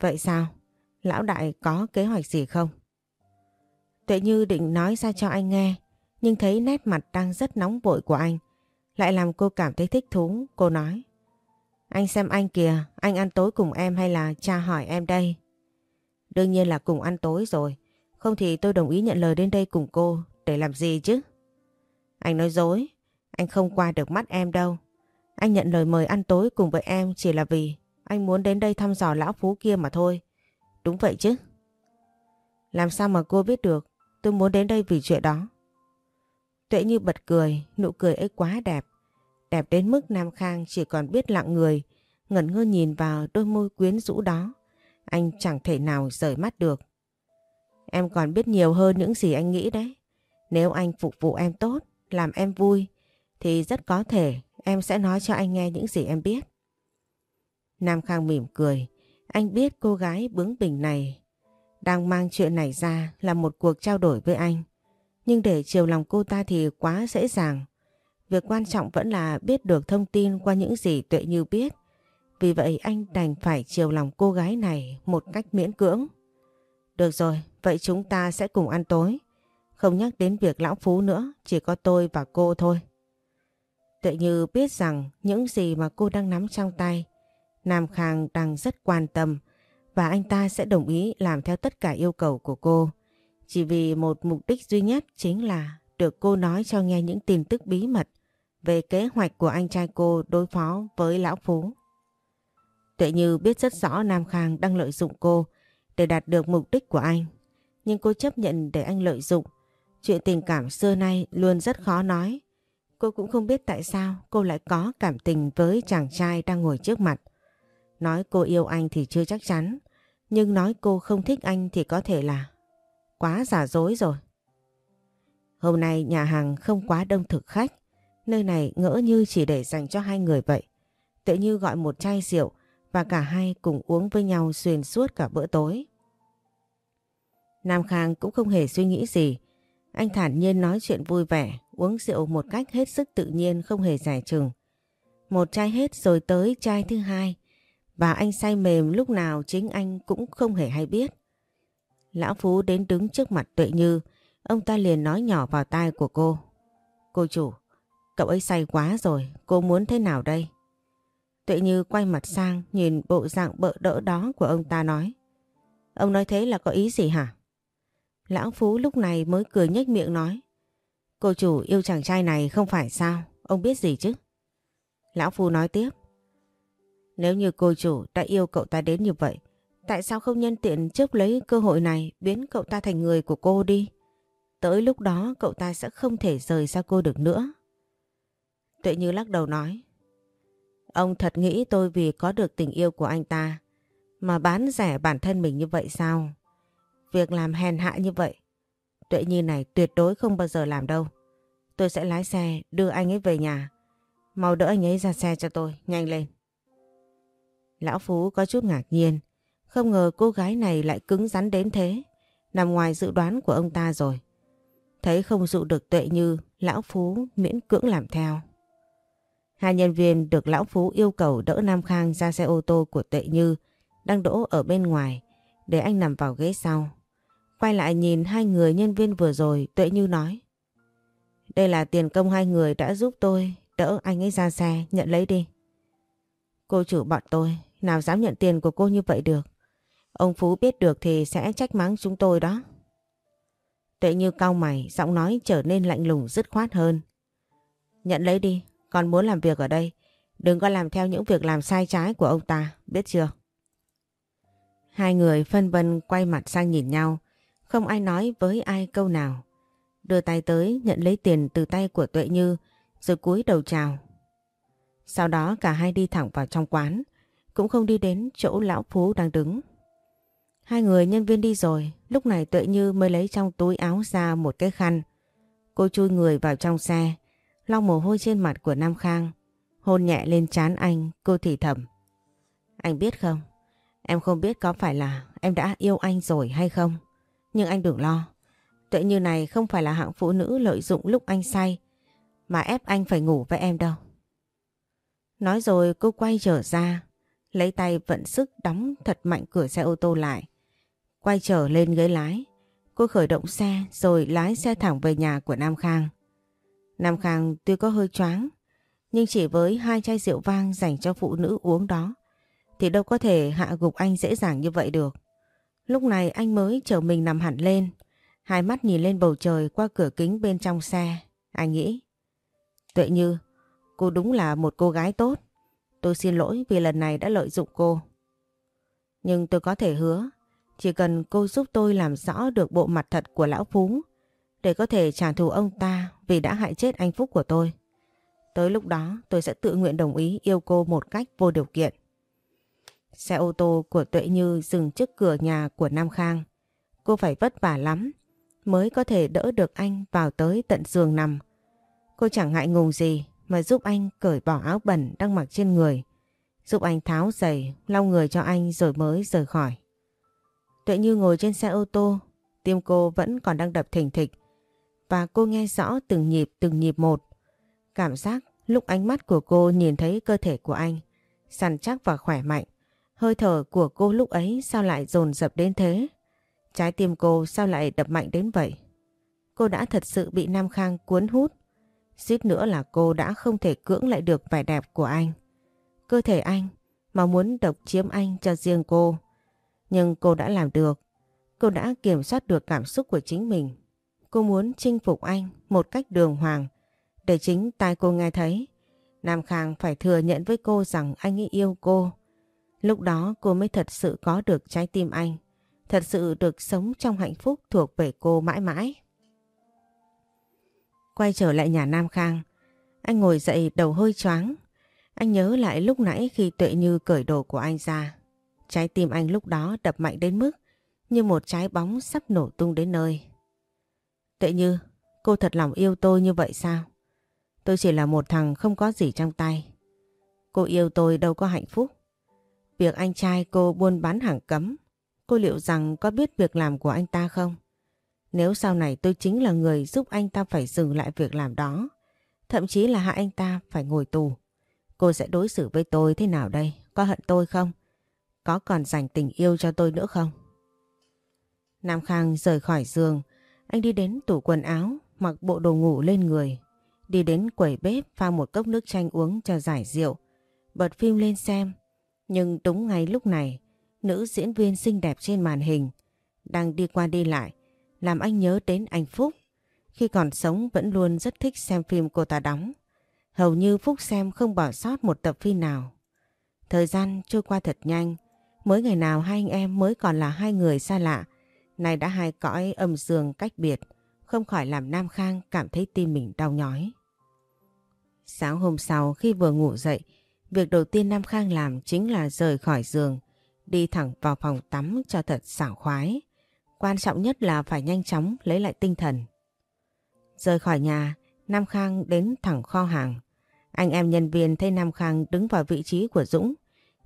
Vậy sao? Lão đại có kế hoạch gì không? Tuệ Như định nói ra cho anh nghe, nhưng thấy nét mặt đang rất nóng vội của anh. Lại làm cô cảm thấy thích thú, cô nói. Anh xem anh kìa, anh ăn tối cùng em hay là cha hỏi em đây? Đương nhiên là cùng ăn tối rồi, không thì tôi đồng ý nhận lời đến đây cùng cô, để làm gì chứ? Anh nói dối, anh không qua được mắt em đâu. Anh nhận lời mời ăn tối cùng với em chỉ là vì anh muốn đến đây thăm dò lão phú kia mà thôi. Đúng vậy chứ? Làm sao mà cô biết được tôi muốn đến đây vì chuyện đó? Tuệ như bật cười, nụ cười ấy quá đẹp. Đẹp đến mức Nam Khang chỉ còn biết lặng người, ngẩn ngơ nhìn vào đôi môi quyến rũ đó. Anh chẳng thể nào rời mắt được. Em còn biết nhiều hơn những gì anh nghĩ đấy. Nếu anh phục vụ em tốt, làm em vui, thì rất có thể em sẽ nói cho anh nghe những gì em biết. Nam Khang mỉm cười. Anh biết cô gái bướng bỉnh này đang mang chuyện này ra là một cuộc trao đổi với anh. Nhưng để chiều lòng cô ta thì quá dễ dàng. Việc quan trọng vẫn là biết được thông tin qua những gì Tuệ Như biết. Vì vậy anh đành phải chiều lòng cô gái này một cách miễn cưỡng. Được rồi, vậy chúng ta sẽ cùng ăn tối. Không nhắc đến việc lão phú nữa, chỉ có tôi và cô thôi. Tuệ Như biết rằng những gì mà cô đang nắm trong tay, Nam Khang đang rất quan tâm và anh ta sẽ đồng ý làm theo tất cả yêu cầu của cô. Chỉ vì một mục đích duy nhất chính là được cô nói cho nghe những tin tức bí mật về kế hoạch của anh trai cô đối phó với Lão Phú. Tuệ Như biết rất rõ Nam Khang đang lợi dụng cô để đạt được mục đích của anh. Nhưng cô chấp nhận để anh lợi dụng. Chuyện tình cảm xưa nay luôn rất khó nói. Cô cũng không biết tại sao cô lại có cảm tình với chàng trai đang ngồi trước mặt. Nói cô yêu anh thì chưa chắc chắn. Nhưng nói cô không thích anh thì có thể là quá giả dối rồi. Hôm nay nhà hàng không quá đông thực khách. Nơi này ngỡ như chỉ để dành cho hai người vậy. Tự như gọi một chai rượu và cả hai cùng uống với nhau xuyên suốt cả bữa tối. Nam Khang cũng không hề suy nghĩ gì. Anh thản nhiên nói chuyện vui vẻ, uống rượu một cách hết sức tự nhiên không hề giải chừng. Một chai hết rồi tới chai thứ hai. Và anh say mềm lúc nào chính anh cũng không hề hay biết. Lão Phú đến đứng trước mặt Tuệ Như, ông ta liền nói nhỏ vào tai của cô. Cô chủ, cậu ấy say quá rồi, cô muốn thế nào đây? Tuệ Như quay mặt sang nhìn bộ dạng bợ đỡ đó của ông ta nói. Ông nói thế là có ý gì hả? Lão Phú lúc này mới cười nhếch miệng nói. Cô chủ yêu chàng trai này không phải sao, ông biết gì chứ? Lão Phú nói tiếp. Nếu như cô chủ đã yêu cậu ta đến như vậy, tại sao không nhân tiện trước lấy cơ hội này biến cậu ta thành người của cô đi? Tới lúc đó cậu ta sẽ không thể rời xa cô được nữa. Tuệ Như lắc đầu nói. Ông thật nghĩ tôi vì có được tình yêu của anh ta mà bán rẻ bản thân mình như vậy sao? Việc làm hèn hạ như vậy, Tuệ Như này tuyệt đối không bao giờ làm đâu. Tôi sẽ lái xe đưa anh ấy về nhà. Mau đỡ anh ấy ra xe cho tôi, nhanh lên. Lão Phú có chút ngạc nhiên, không ngờ cô gái này lại cứng rắn đến thế, nằm ngoài dự đoán của ông ta rồi. Thấy không dụ được Tuệ Như, Lão Phú miễn cưỡng làm theo. Hai nhân viên được Lão Phú yêu cầu đỡ Nam Khang ra xe ô tô của Tuệ Như đang đỗ ở bên ngoài để anh nằm vào ghế sau. Quay lại nhìn hai người nhân viên vừa rồi Tuệ Như nói Đây là tiền công hai người đã giúp tôi đỡ anh ấy ra xe nhận lấy đi. Cô chủ bọn tôi nào dám nhận tiền của cô như vậy được. Ông Phú biết được thì sẽ trách mắng chúng tôi đó. Tuệ Như cau mày giọng nói trở nên lạnh lùng dứt khoát hơn. Nhận lấy đi, con muốn làm việc ở đây. Đừng có làm theo những việc làm sai trái của ông ta, biết chưa? Hai người phân vân quay mặt sang nhìn nhau, không ai nói với ai câu nào. Đưa tay tới nhận lấy tiền từ tay của Tuệ Như rồi cúi đầu chào. Sau đó cả hai đi thẳng vào trong quán, cũng không đi đến chỗ lão Phú đang đứng. Hai người nhân viên đi rồi, lúc này Tuệ Như mới lấy trong túi áo ra một cái khăn. Cô chui người vào trong xe, lau mồ hôi trên mặt của Nam Khang, hôn nhẹ lên trán anh, cô thì thầm. Anh biết không, em không biết có phải là em đã yêu anh rồi hay không, nhưng anh đừng lo. Tuệ Như này không phải là hạng phụ nữ lợi dụng lúc anh say, mà ép anh phải ngủ với em đâu. Nói rồi cô quay trở ra, lấy tay vận sức đóng thật mạnh cửa xe ô tô lại. Quay trở lên ghế lái, cô khởi động xe rồi lái xe thẳng về nhà của Nam Khang. Nam Khang tuy có hơi choáng, nhưng chỉ với hai chai rượu vang dành cho phụ nữ uống đó, thì đâu có thể hạ gục anh dễ dàng như vậy được. Lúc này anh mới chở mình nằm hẳn lên, hai mắt nhìn lên bầu trời qua cửa kính bên trong xe. Anh nghĩ, Tuệ Như, cô đúng là một cô gái tốt. Tôi xin lỗi vì lần này đã lợi dụng cô. Nhưng tôi có thể hứa, chỉ cần cô giúp tôi làm rõ được bộ mặt thật của Lão Phú để có thể trả thù ông ta vì đã hại chết anh Phúc của tôi. Tới lúc đó tôi sẽ tự nguyện đồng ý yêu cô một cách vô điều kiện. Xe ô tô của Tuệ Như dừng trước cửa nhà của Nam Khang. Cô phải vất vả lắm mới có thể đỡ được anh vào tới tận giường nằm. Cô chẳng ngại ngùng gì mà giúp anh cởi bỏ áo bẩn đang mặc trên người. Giúp anh tháo giày, lau người cho anh rồi mới rời khỏi. Tuệ Như ngồi trên xe ô tô, tim cô vẫn còn đang đập thình thịch. Và cô nghe rõ từng nhịp từng nhịp một. Cảm giác lúc ánh mắt của cô nhìn thấy cơ thể của anh, săn chắc và khỏe mạnh. Hơi thở của cô lúc ấy sao lại dồn dập đến thế? Trái tim cô sao lại đập mạnh đến vậy? Cô đã thật sự bị Nam Khang cuốn hút Suýt nữa là cô đã không thể cưỡng lại được vẻ đẹp của anh. Cơ thể anh mà muốn độc chiếm anh cho riêng cô. Nhưng cô đã làm được. Cô đã kiểm soát được cảm xúc của chính mình. Cô muốn chinh phục anh một cách đường hoàng. Để chính tai cô nghe thấy. Nam Khang phải thừa nhận với cô rằng anh ấy yêu cô. Lúc đó cô mới thật sự có được trái tim anh. Thật sự được sống trong hạnh phúc thuộc về cô mãi mãi. Quay trở lại nhà Nam Khang, anh ngồi dậy đầu hơi choáng. Anh nhớ lại lúc nãy khi Tuệ Như cởi đồ của anh ra. Trái tim anh lúc đó đập mạnh đến mức như một trái bóng sắp nổ tung đến nơi. Tuệ Như, cô thật lòng yêu tôi như vậy sao? Tôi chỉ là một thằng không có gì trong tay. Cô yêu tôi đâu có hạnh phúc. Việc anh trai cô buôn bán hàng cấm, cô liệu rằng có biết việc làm của anh ta không? Nếu sau này tôi chính là người giúp anh ta phải dừng lại việc làm đó, thậm chí là hạ anh ta phải ngồi tù, cô sẽ đối xử với tôi thế nào đây? Có hận tôi không? Có còn dành tình yêu cho tôi nữa không? Nam Khang rời khỏi giường, anh đi đến tủ quần áo, mặc bộ đồ ngủ lên người, đi đến quầy bếp pha một cốc nước chanh uống cho giải rượu, bật phim lên xem. Nhưng đúng ngay lúc này, nữ diễn viên xinh đẹp trên màn hình đang đi qua đi lại, làm anh nhớ đến anh Phúc. Khi còn sống vẫn luôn rất thích xem phim cô ta đóng. Hầu như Phúc xem không bỏ sót một tập phim nào. Thời gian trôi qua thật nhanh, mới ngày nào hai anh em mới còn là hai người xa lạ, nay đã hai cõi âm dương cách biệt, không khỏi làm Nam Khang cảm thấy tim mình đau nhói. Sáng hôm sau khi vừa ngủ dậy, việc đầu tiên Nam Khang làm chính là rời khỏi giường, đi thẳng vào phòng tắm cho thật sảng khoái. Quan trọng nhất là phải nhanh chóng lấy lại tinh thần. Rời khỏi nhà, Nam Khang đến thẳng kho hàng. Anh em nhân viên thấy Nam Khang đứng vào vị trí của Dũng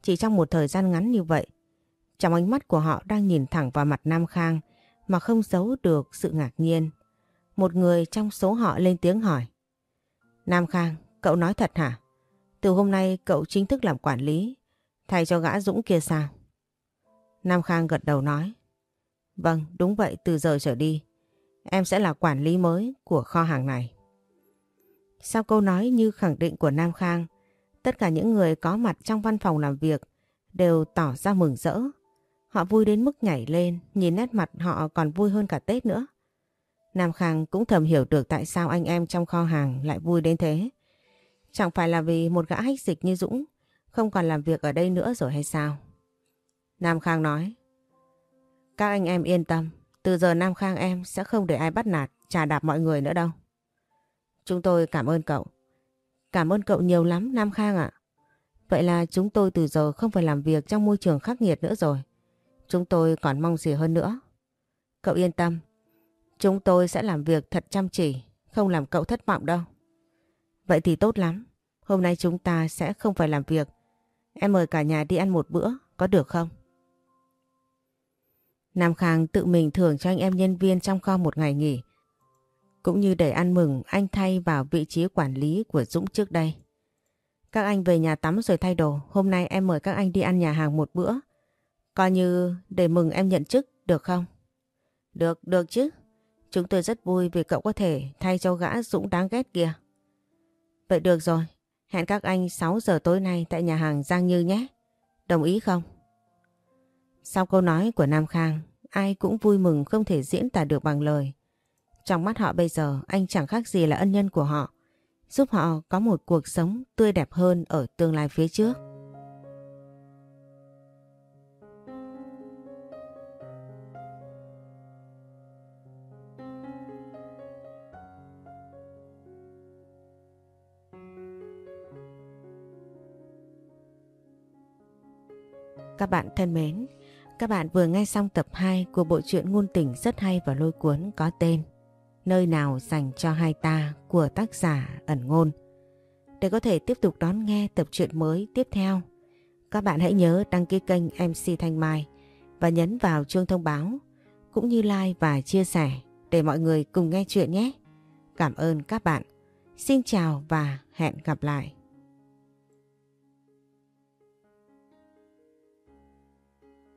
chỉ trong một thời gian ngắn như vậy. Trong ánh mắt của họ đang nhìn thẳng vào mặt Nam Khang mà không giấu được sự ngạc nhiên. Một người trong số họ lên tiếng hỏi. Nam Khang, cậu nói thật hả? Từ hôm nay cậu chính thức làm quản lý, thay cho gã Dũng kia sao? Nam Khang gật đầu nói. Vâng, đúng vậy, từ giờ trở đi, em sẽ là quản lý mới của kho hàng này. Sau câu nói như khẳng định của Nam Khang, tất cả những người có mặt trong văn phòng làm việc đều tỏ ra mừng rỡ. Họ vui đến mức nhảy lên, nhìn nét mặt họ còn vui hơn cả Tết nữa. Nam Khang cũng thầm hiểu được tại sao anh em trong kho hàng lại vui đến thế. Chẳng phải là vì một gã hách dịch như Dũng không còn làm việc ở đây nữa rồi hay sao? Nam Khang nói. Các anh em yên tâm, từ giờ Nam Khang em sẽ không để ai bắt nạt, trà đạp mọi người nữa đâu. Chúng tôi cảm ơn cậu. Cảm ơn cậu nhiều lắm Nam Khang ạ. Vậy là chúng tôi từ giờ không phải làm việc trong môi trường khắc nghiệt nữa rồi. Chúng tôi còn mong gì hơn nữa. Cậu yên tâm, chúng tôi sẽ làm việc thật chăm chỉ, không làm cậu thất vọng đâu. Vậy thì tốt lắm, hôm nay chúng ta sẽ không phải làm việc. Em mời cả nhà đi ăn một bữa, có được không? Nam Khang tự mình thưởng cho anh em nhân viên trong kho một ngày nghỉ. Cũng như để ăn mừng anh thay vào vị trí quản lý của Dũng trước đây. Các anh về nhà tắm rồi thay đồ. Hôm nay em mời các anh đi ăn nhà hàng một bữa. Coi như để mừng em nhận chức, được không? Được, được chứ. Chúng tôi rất vui vì cậu có thể thay cho gã Dũng đáng ghét kia. Vậy được rồi. Hẹn các anh 6 giờ tối nay tại nhà hàng Giang Như nhé. Đồng ý không? Sau câu nói của Nam Khang, ai cũng vui mừng không thể diễn tả được bằng lời. Trong mắt họ bây giờ anh chẳng khác gì là ân nhân của họ, giúp họ có một cuộc sống tươi đẹp hơn ở tương lai phía trước. Các bạn thân mến, các bạn vừa nghe xong tập 2 của bộ truyện ngôn tình rất hay và lôi cuốn có tên Nơi nào dành cho hai ta của tác giả ẩn ngôn. Để có thể tiếp tục đón nghe tập truyện mới tiếp theo, các bạn hãy nhớ đăng ký kênh MC Thanh Mai và nhấn vào chuông thông báo cũng như like và chia sẻ để mọi người cùng nghe chuyện nhé. Cảm ơn các bạn. Xin chào và hẹn gặp lại.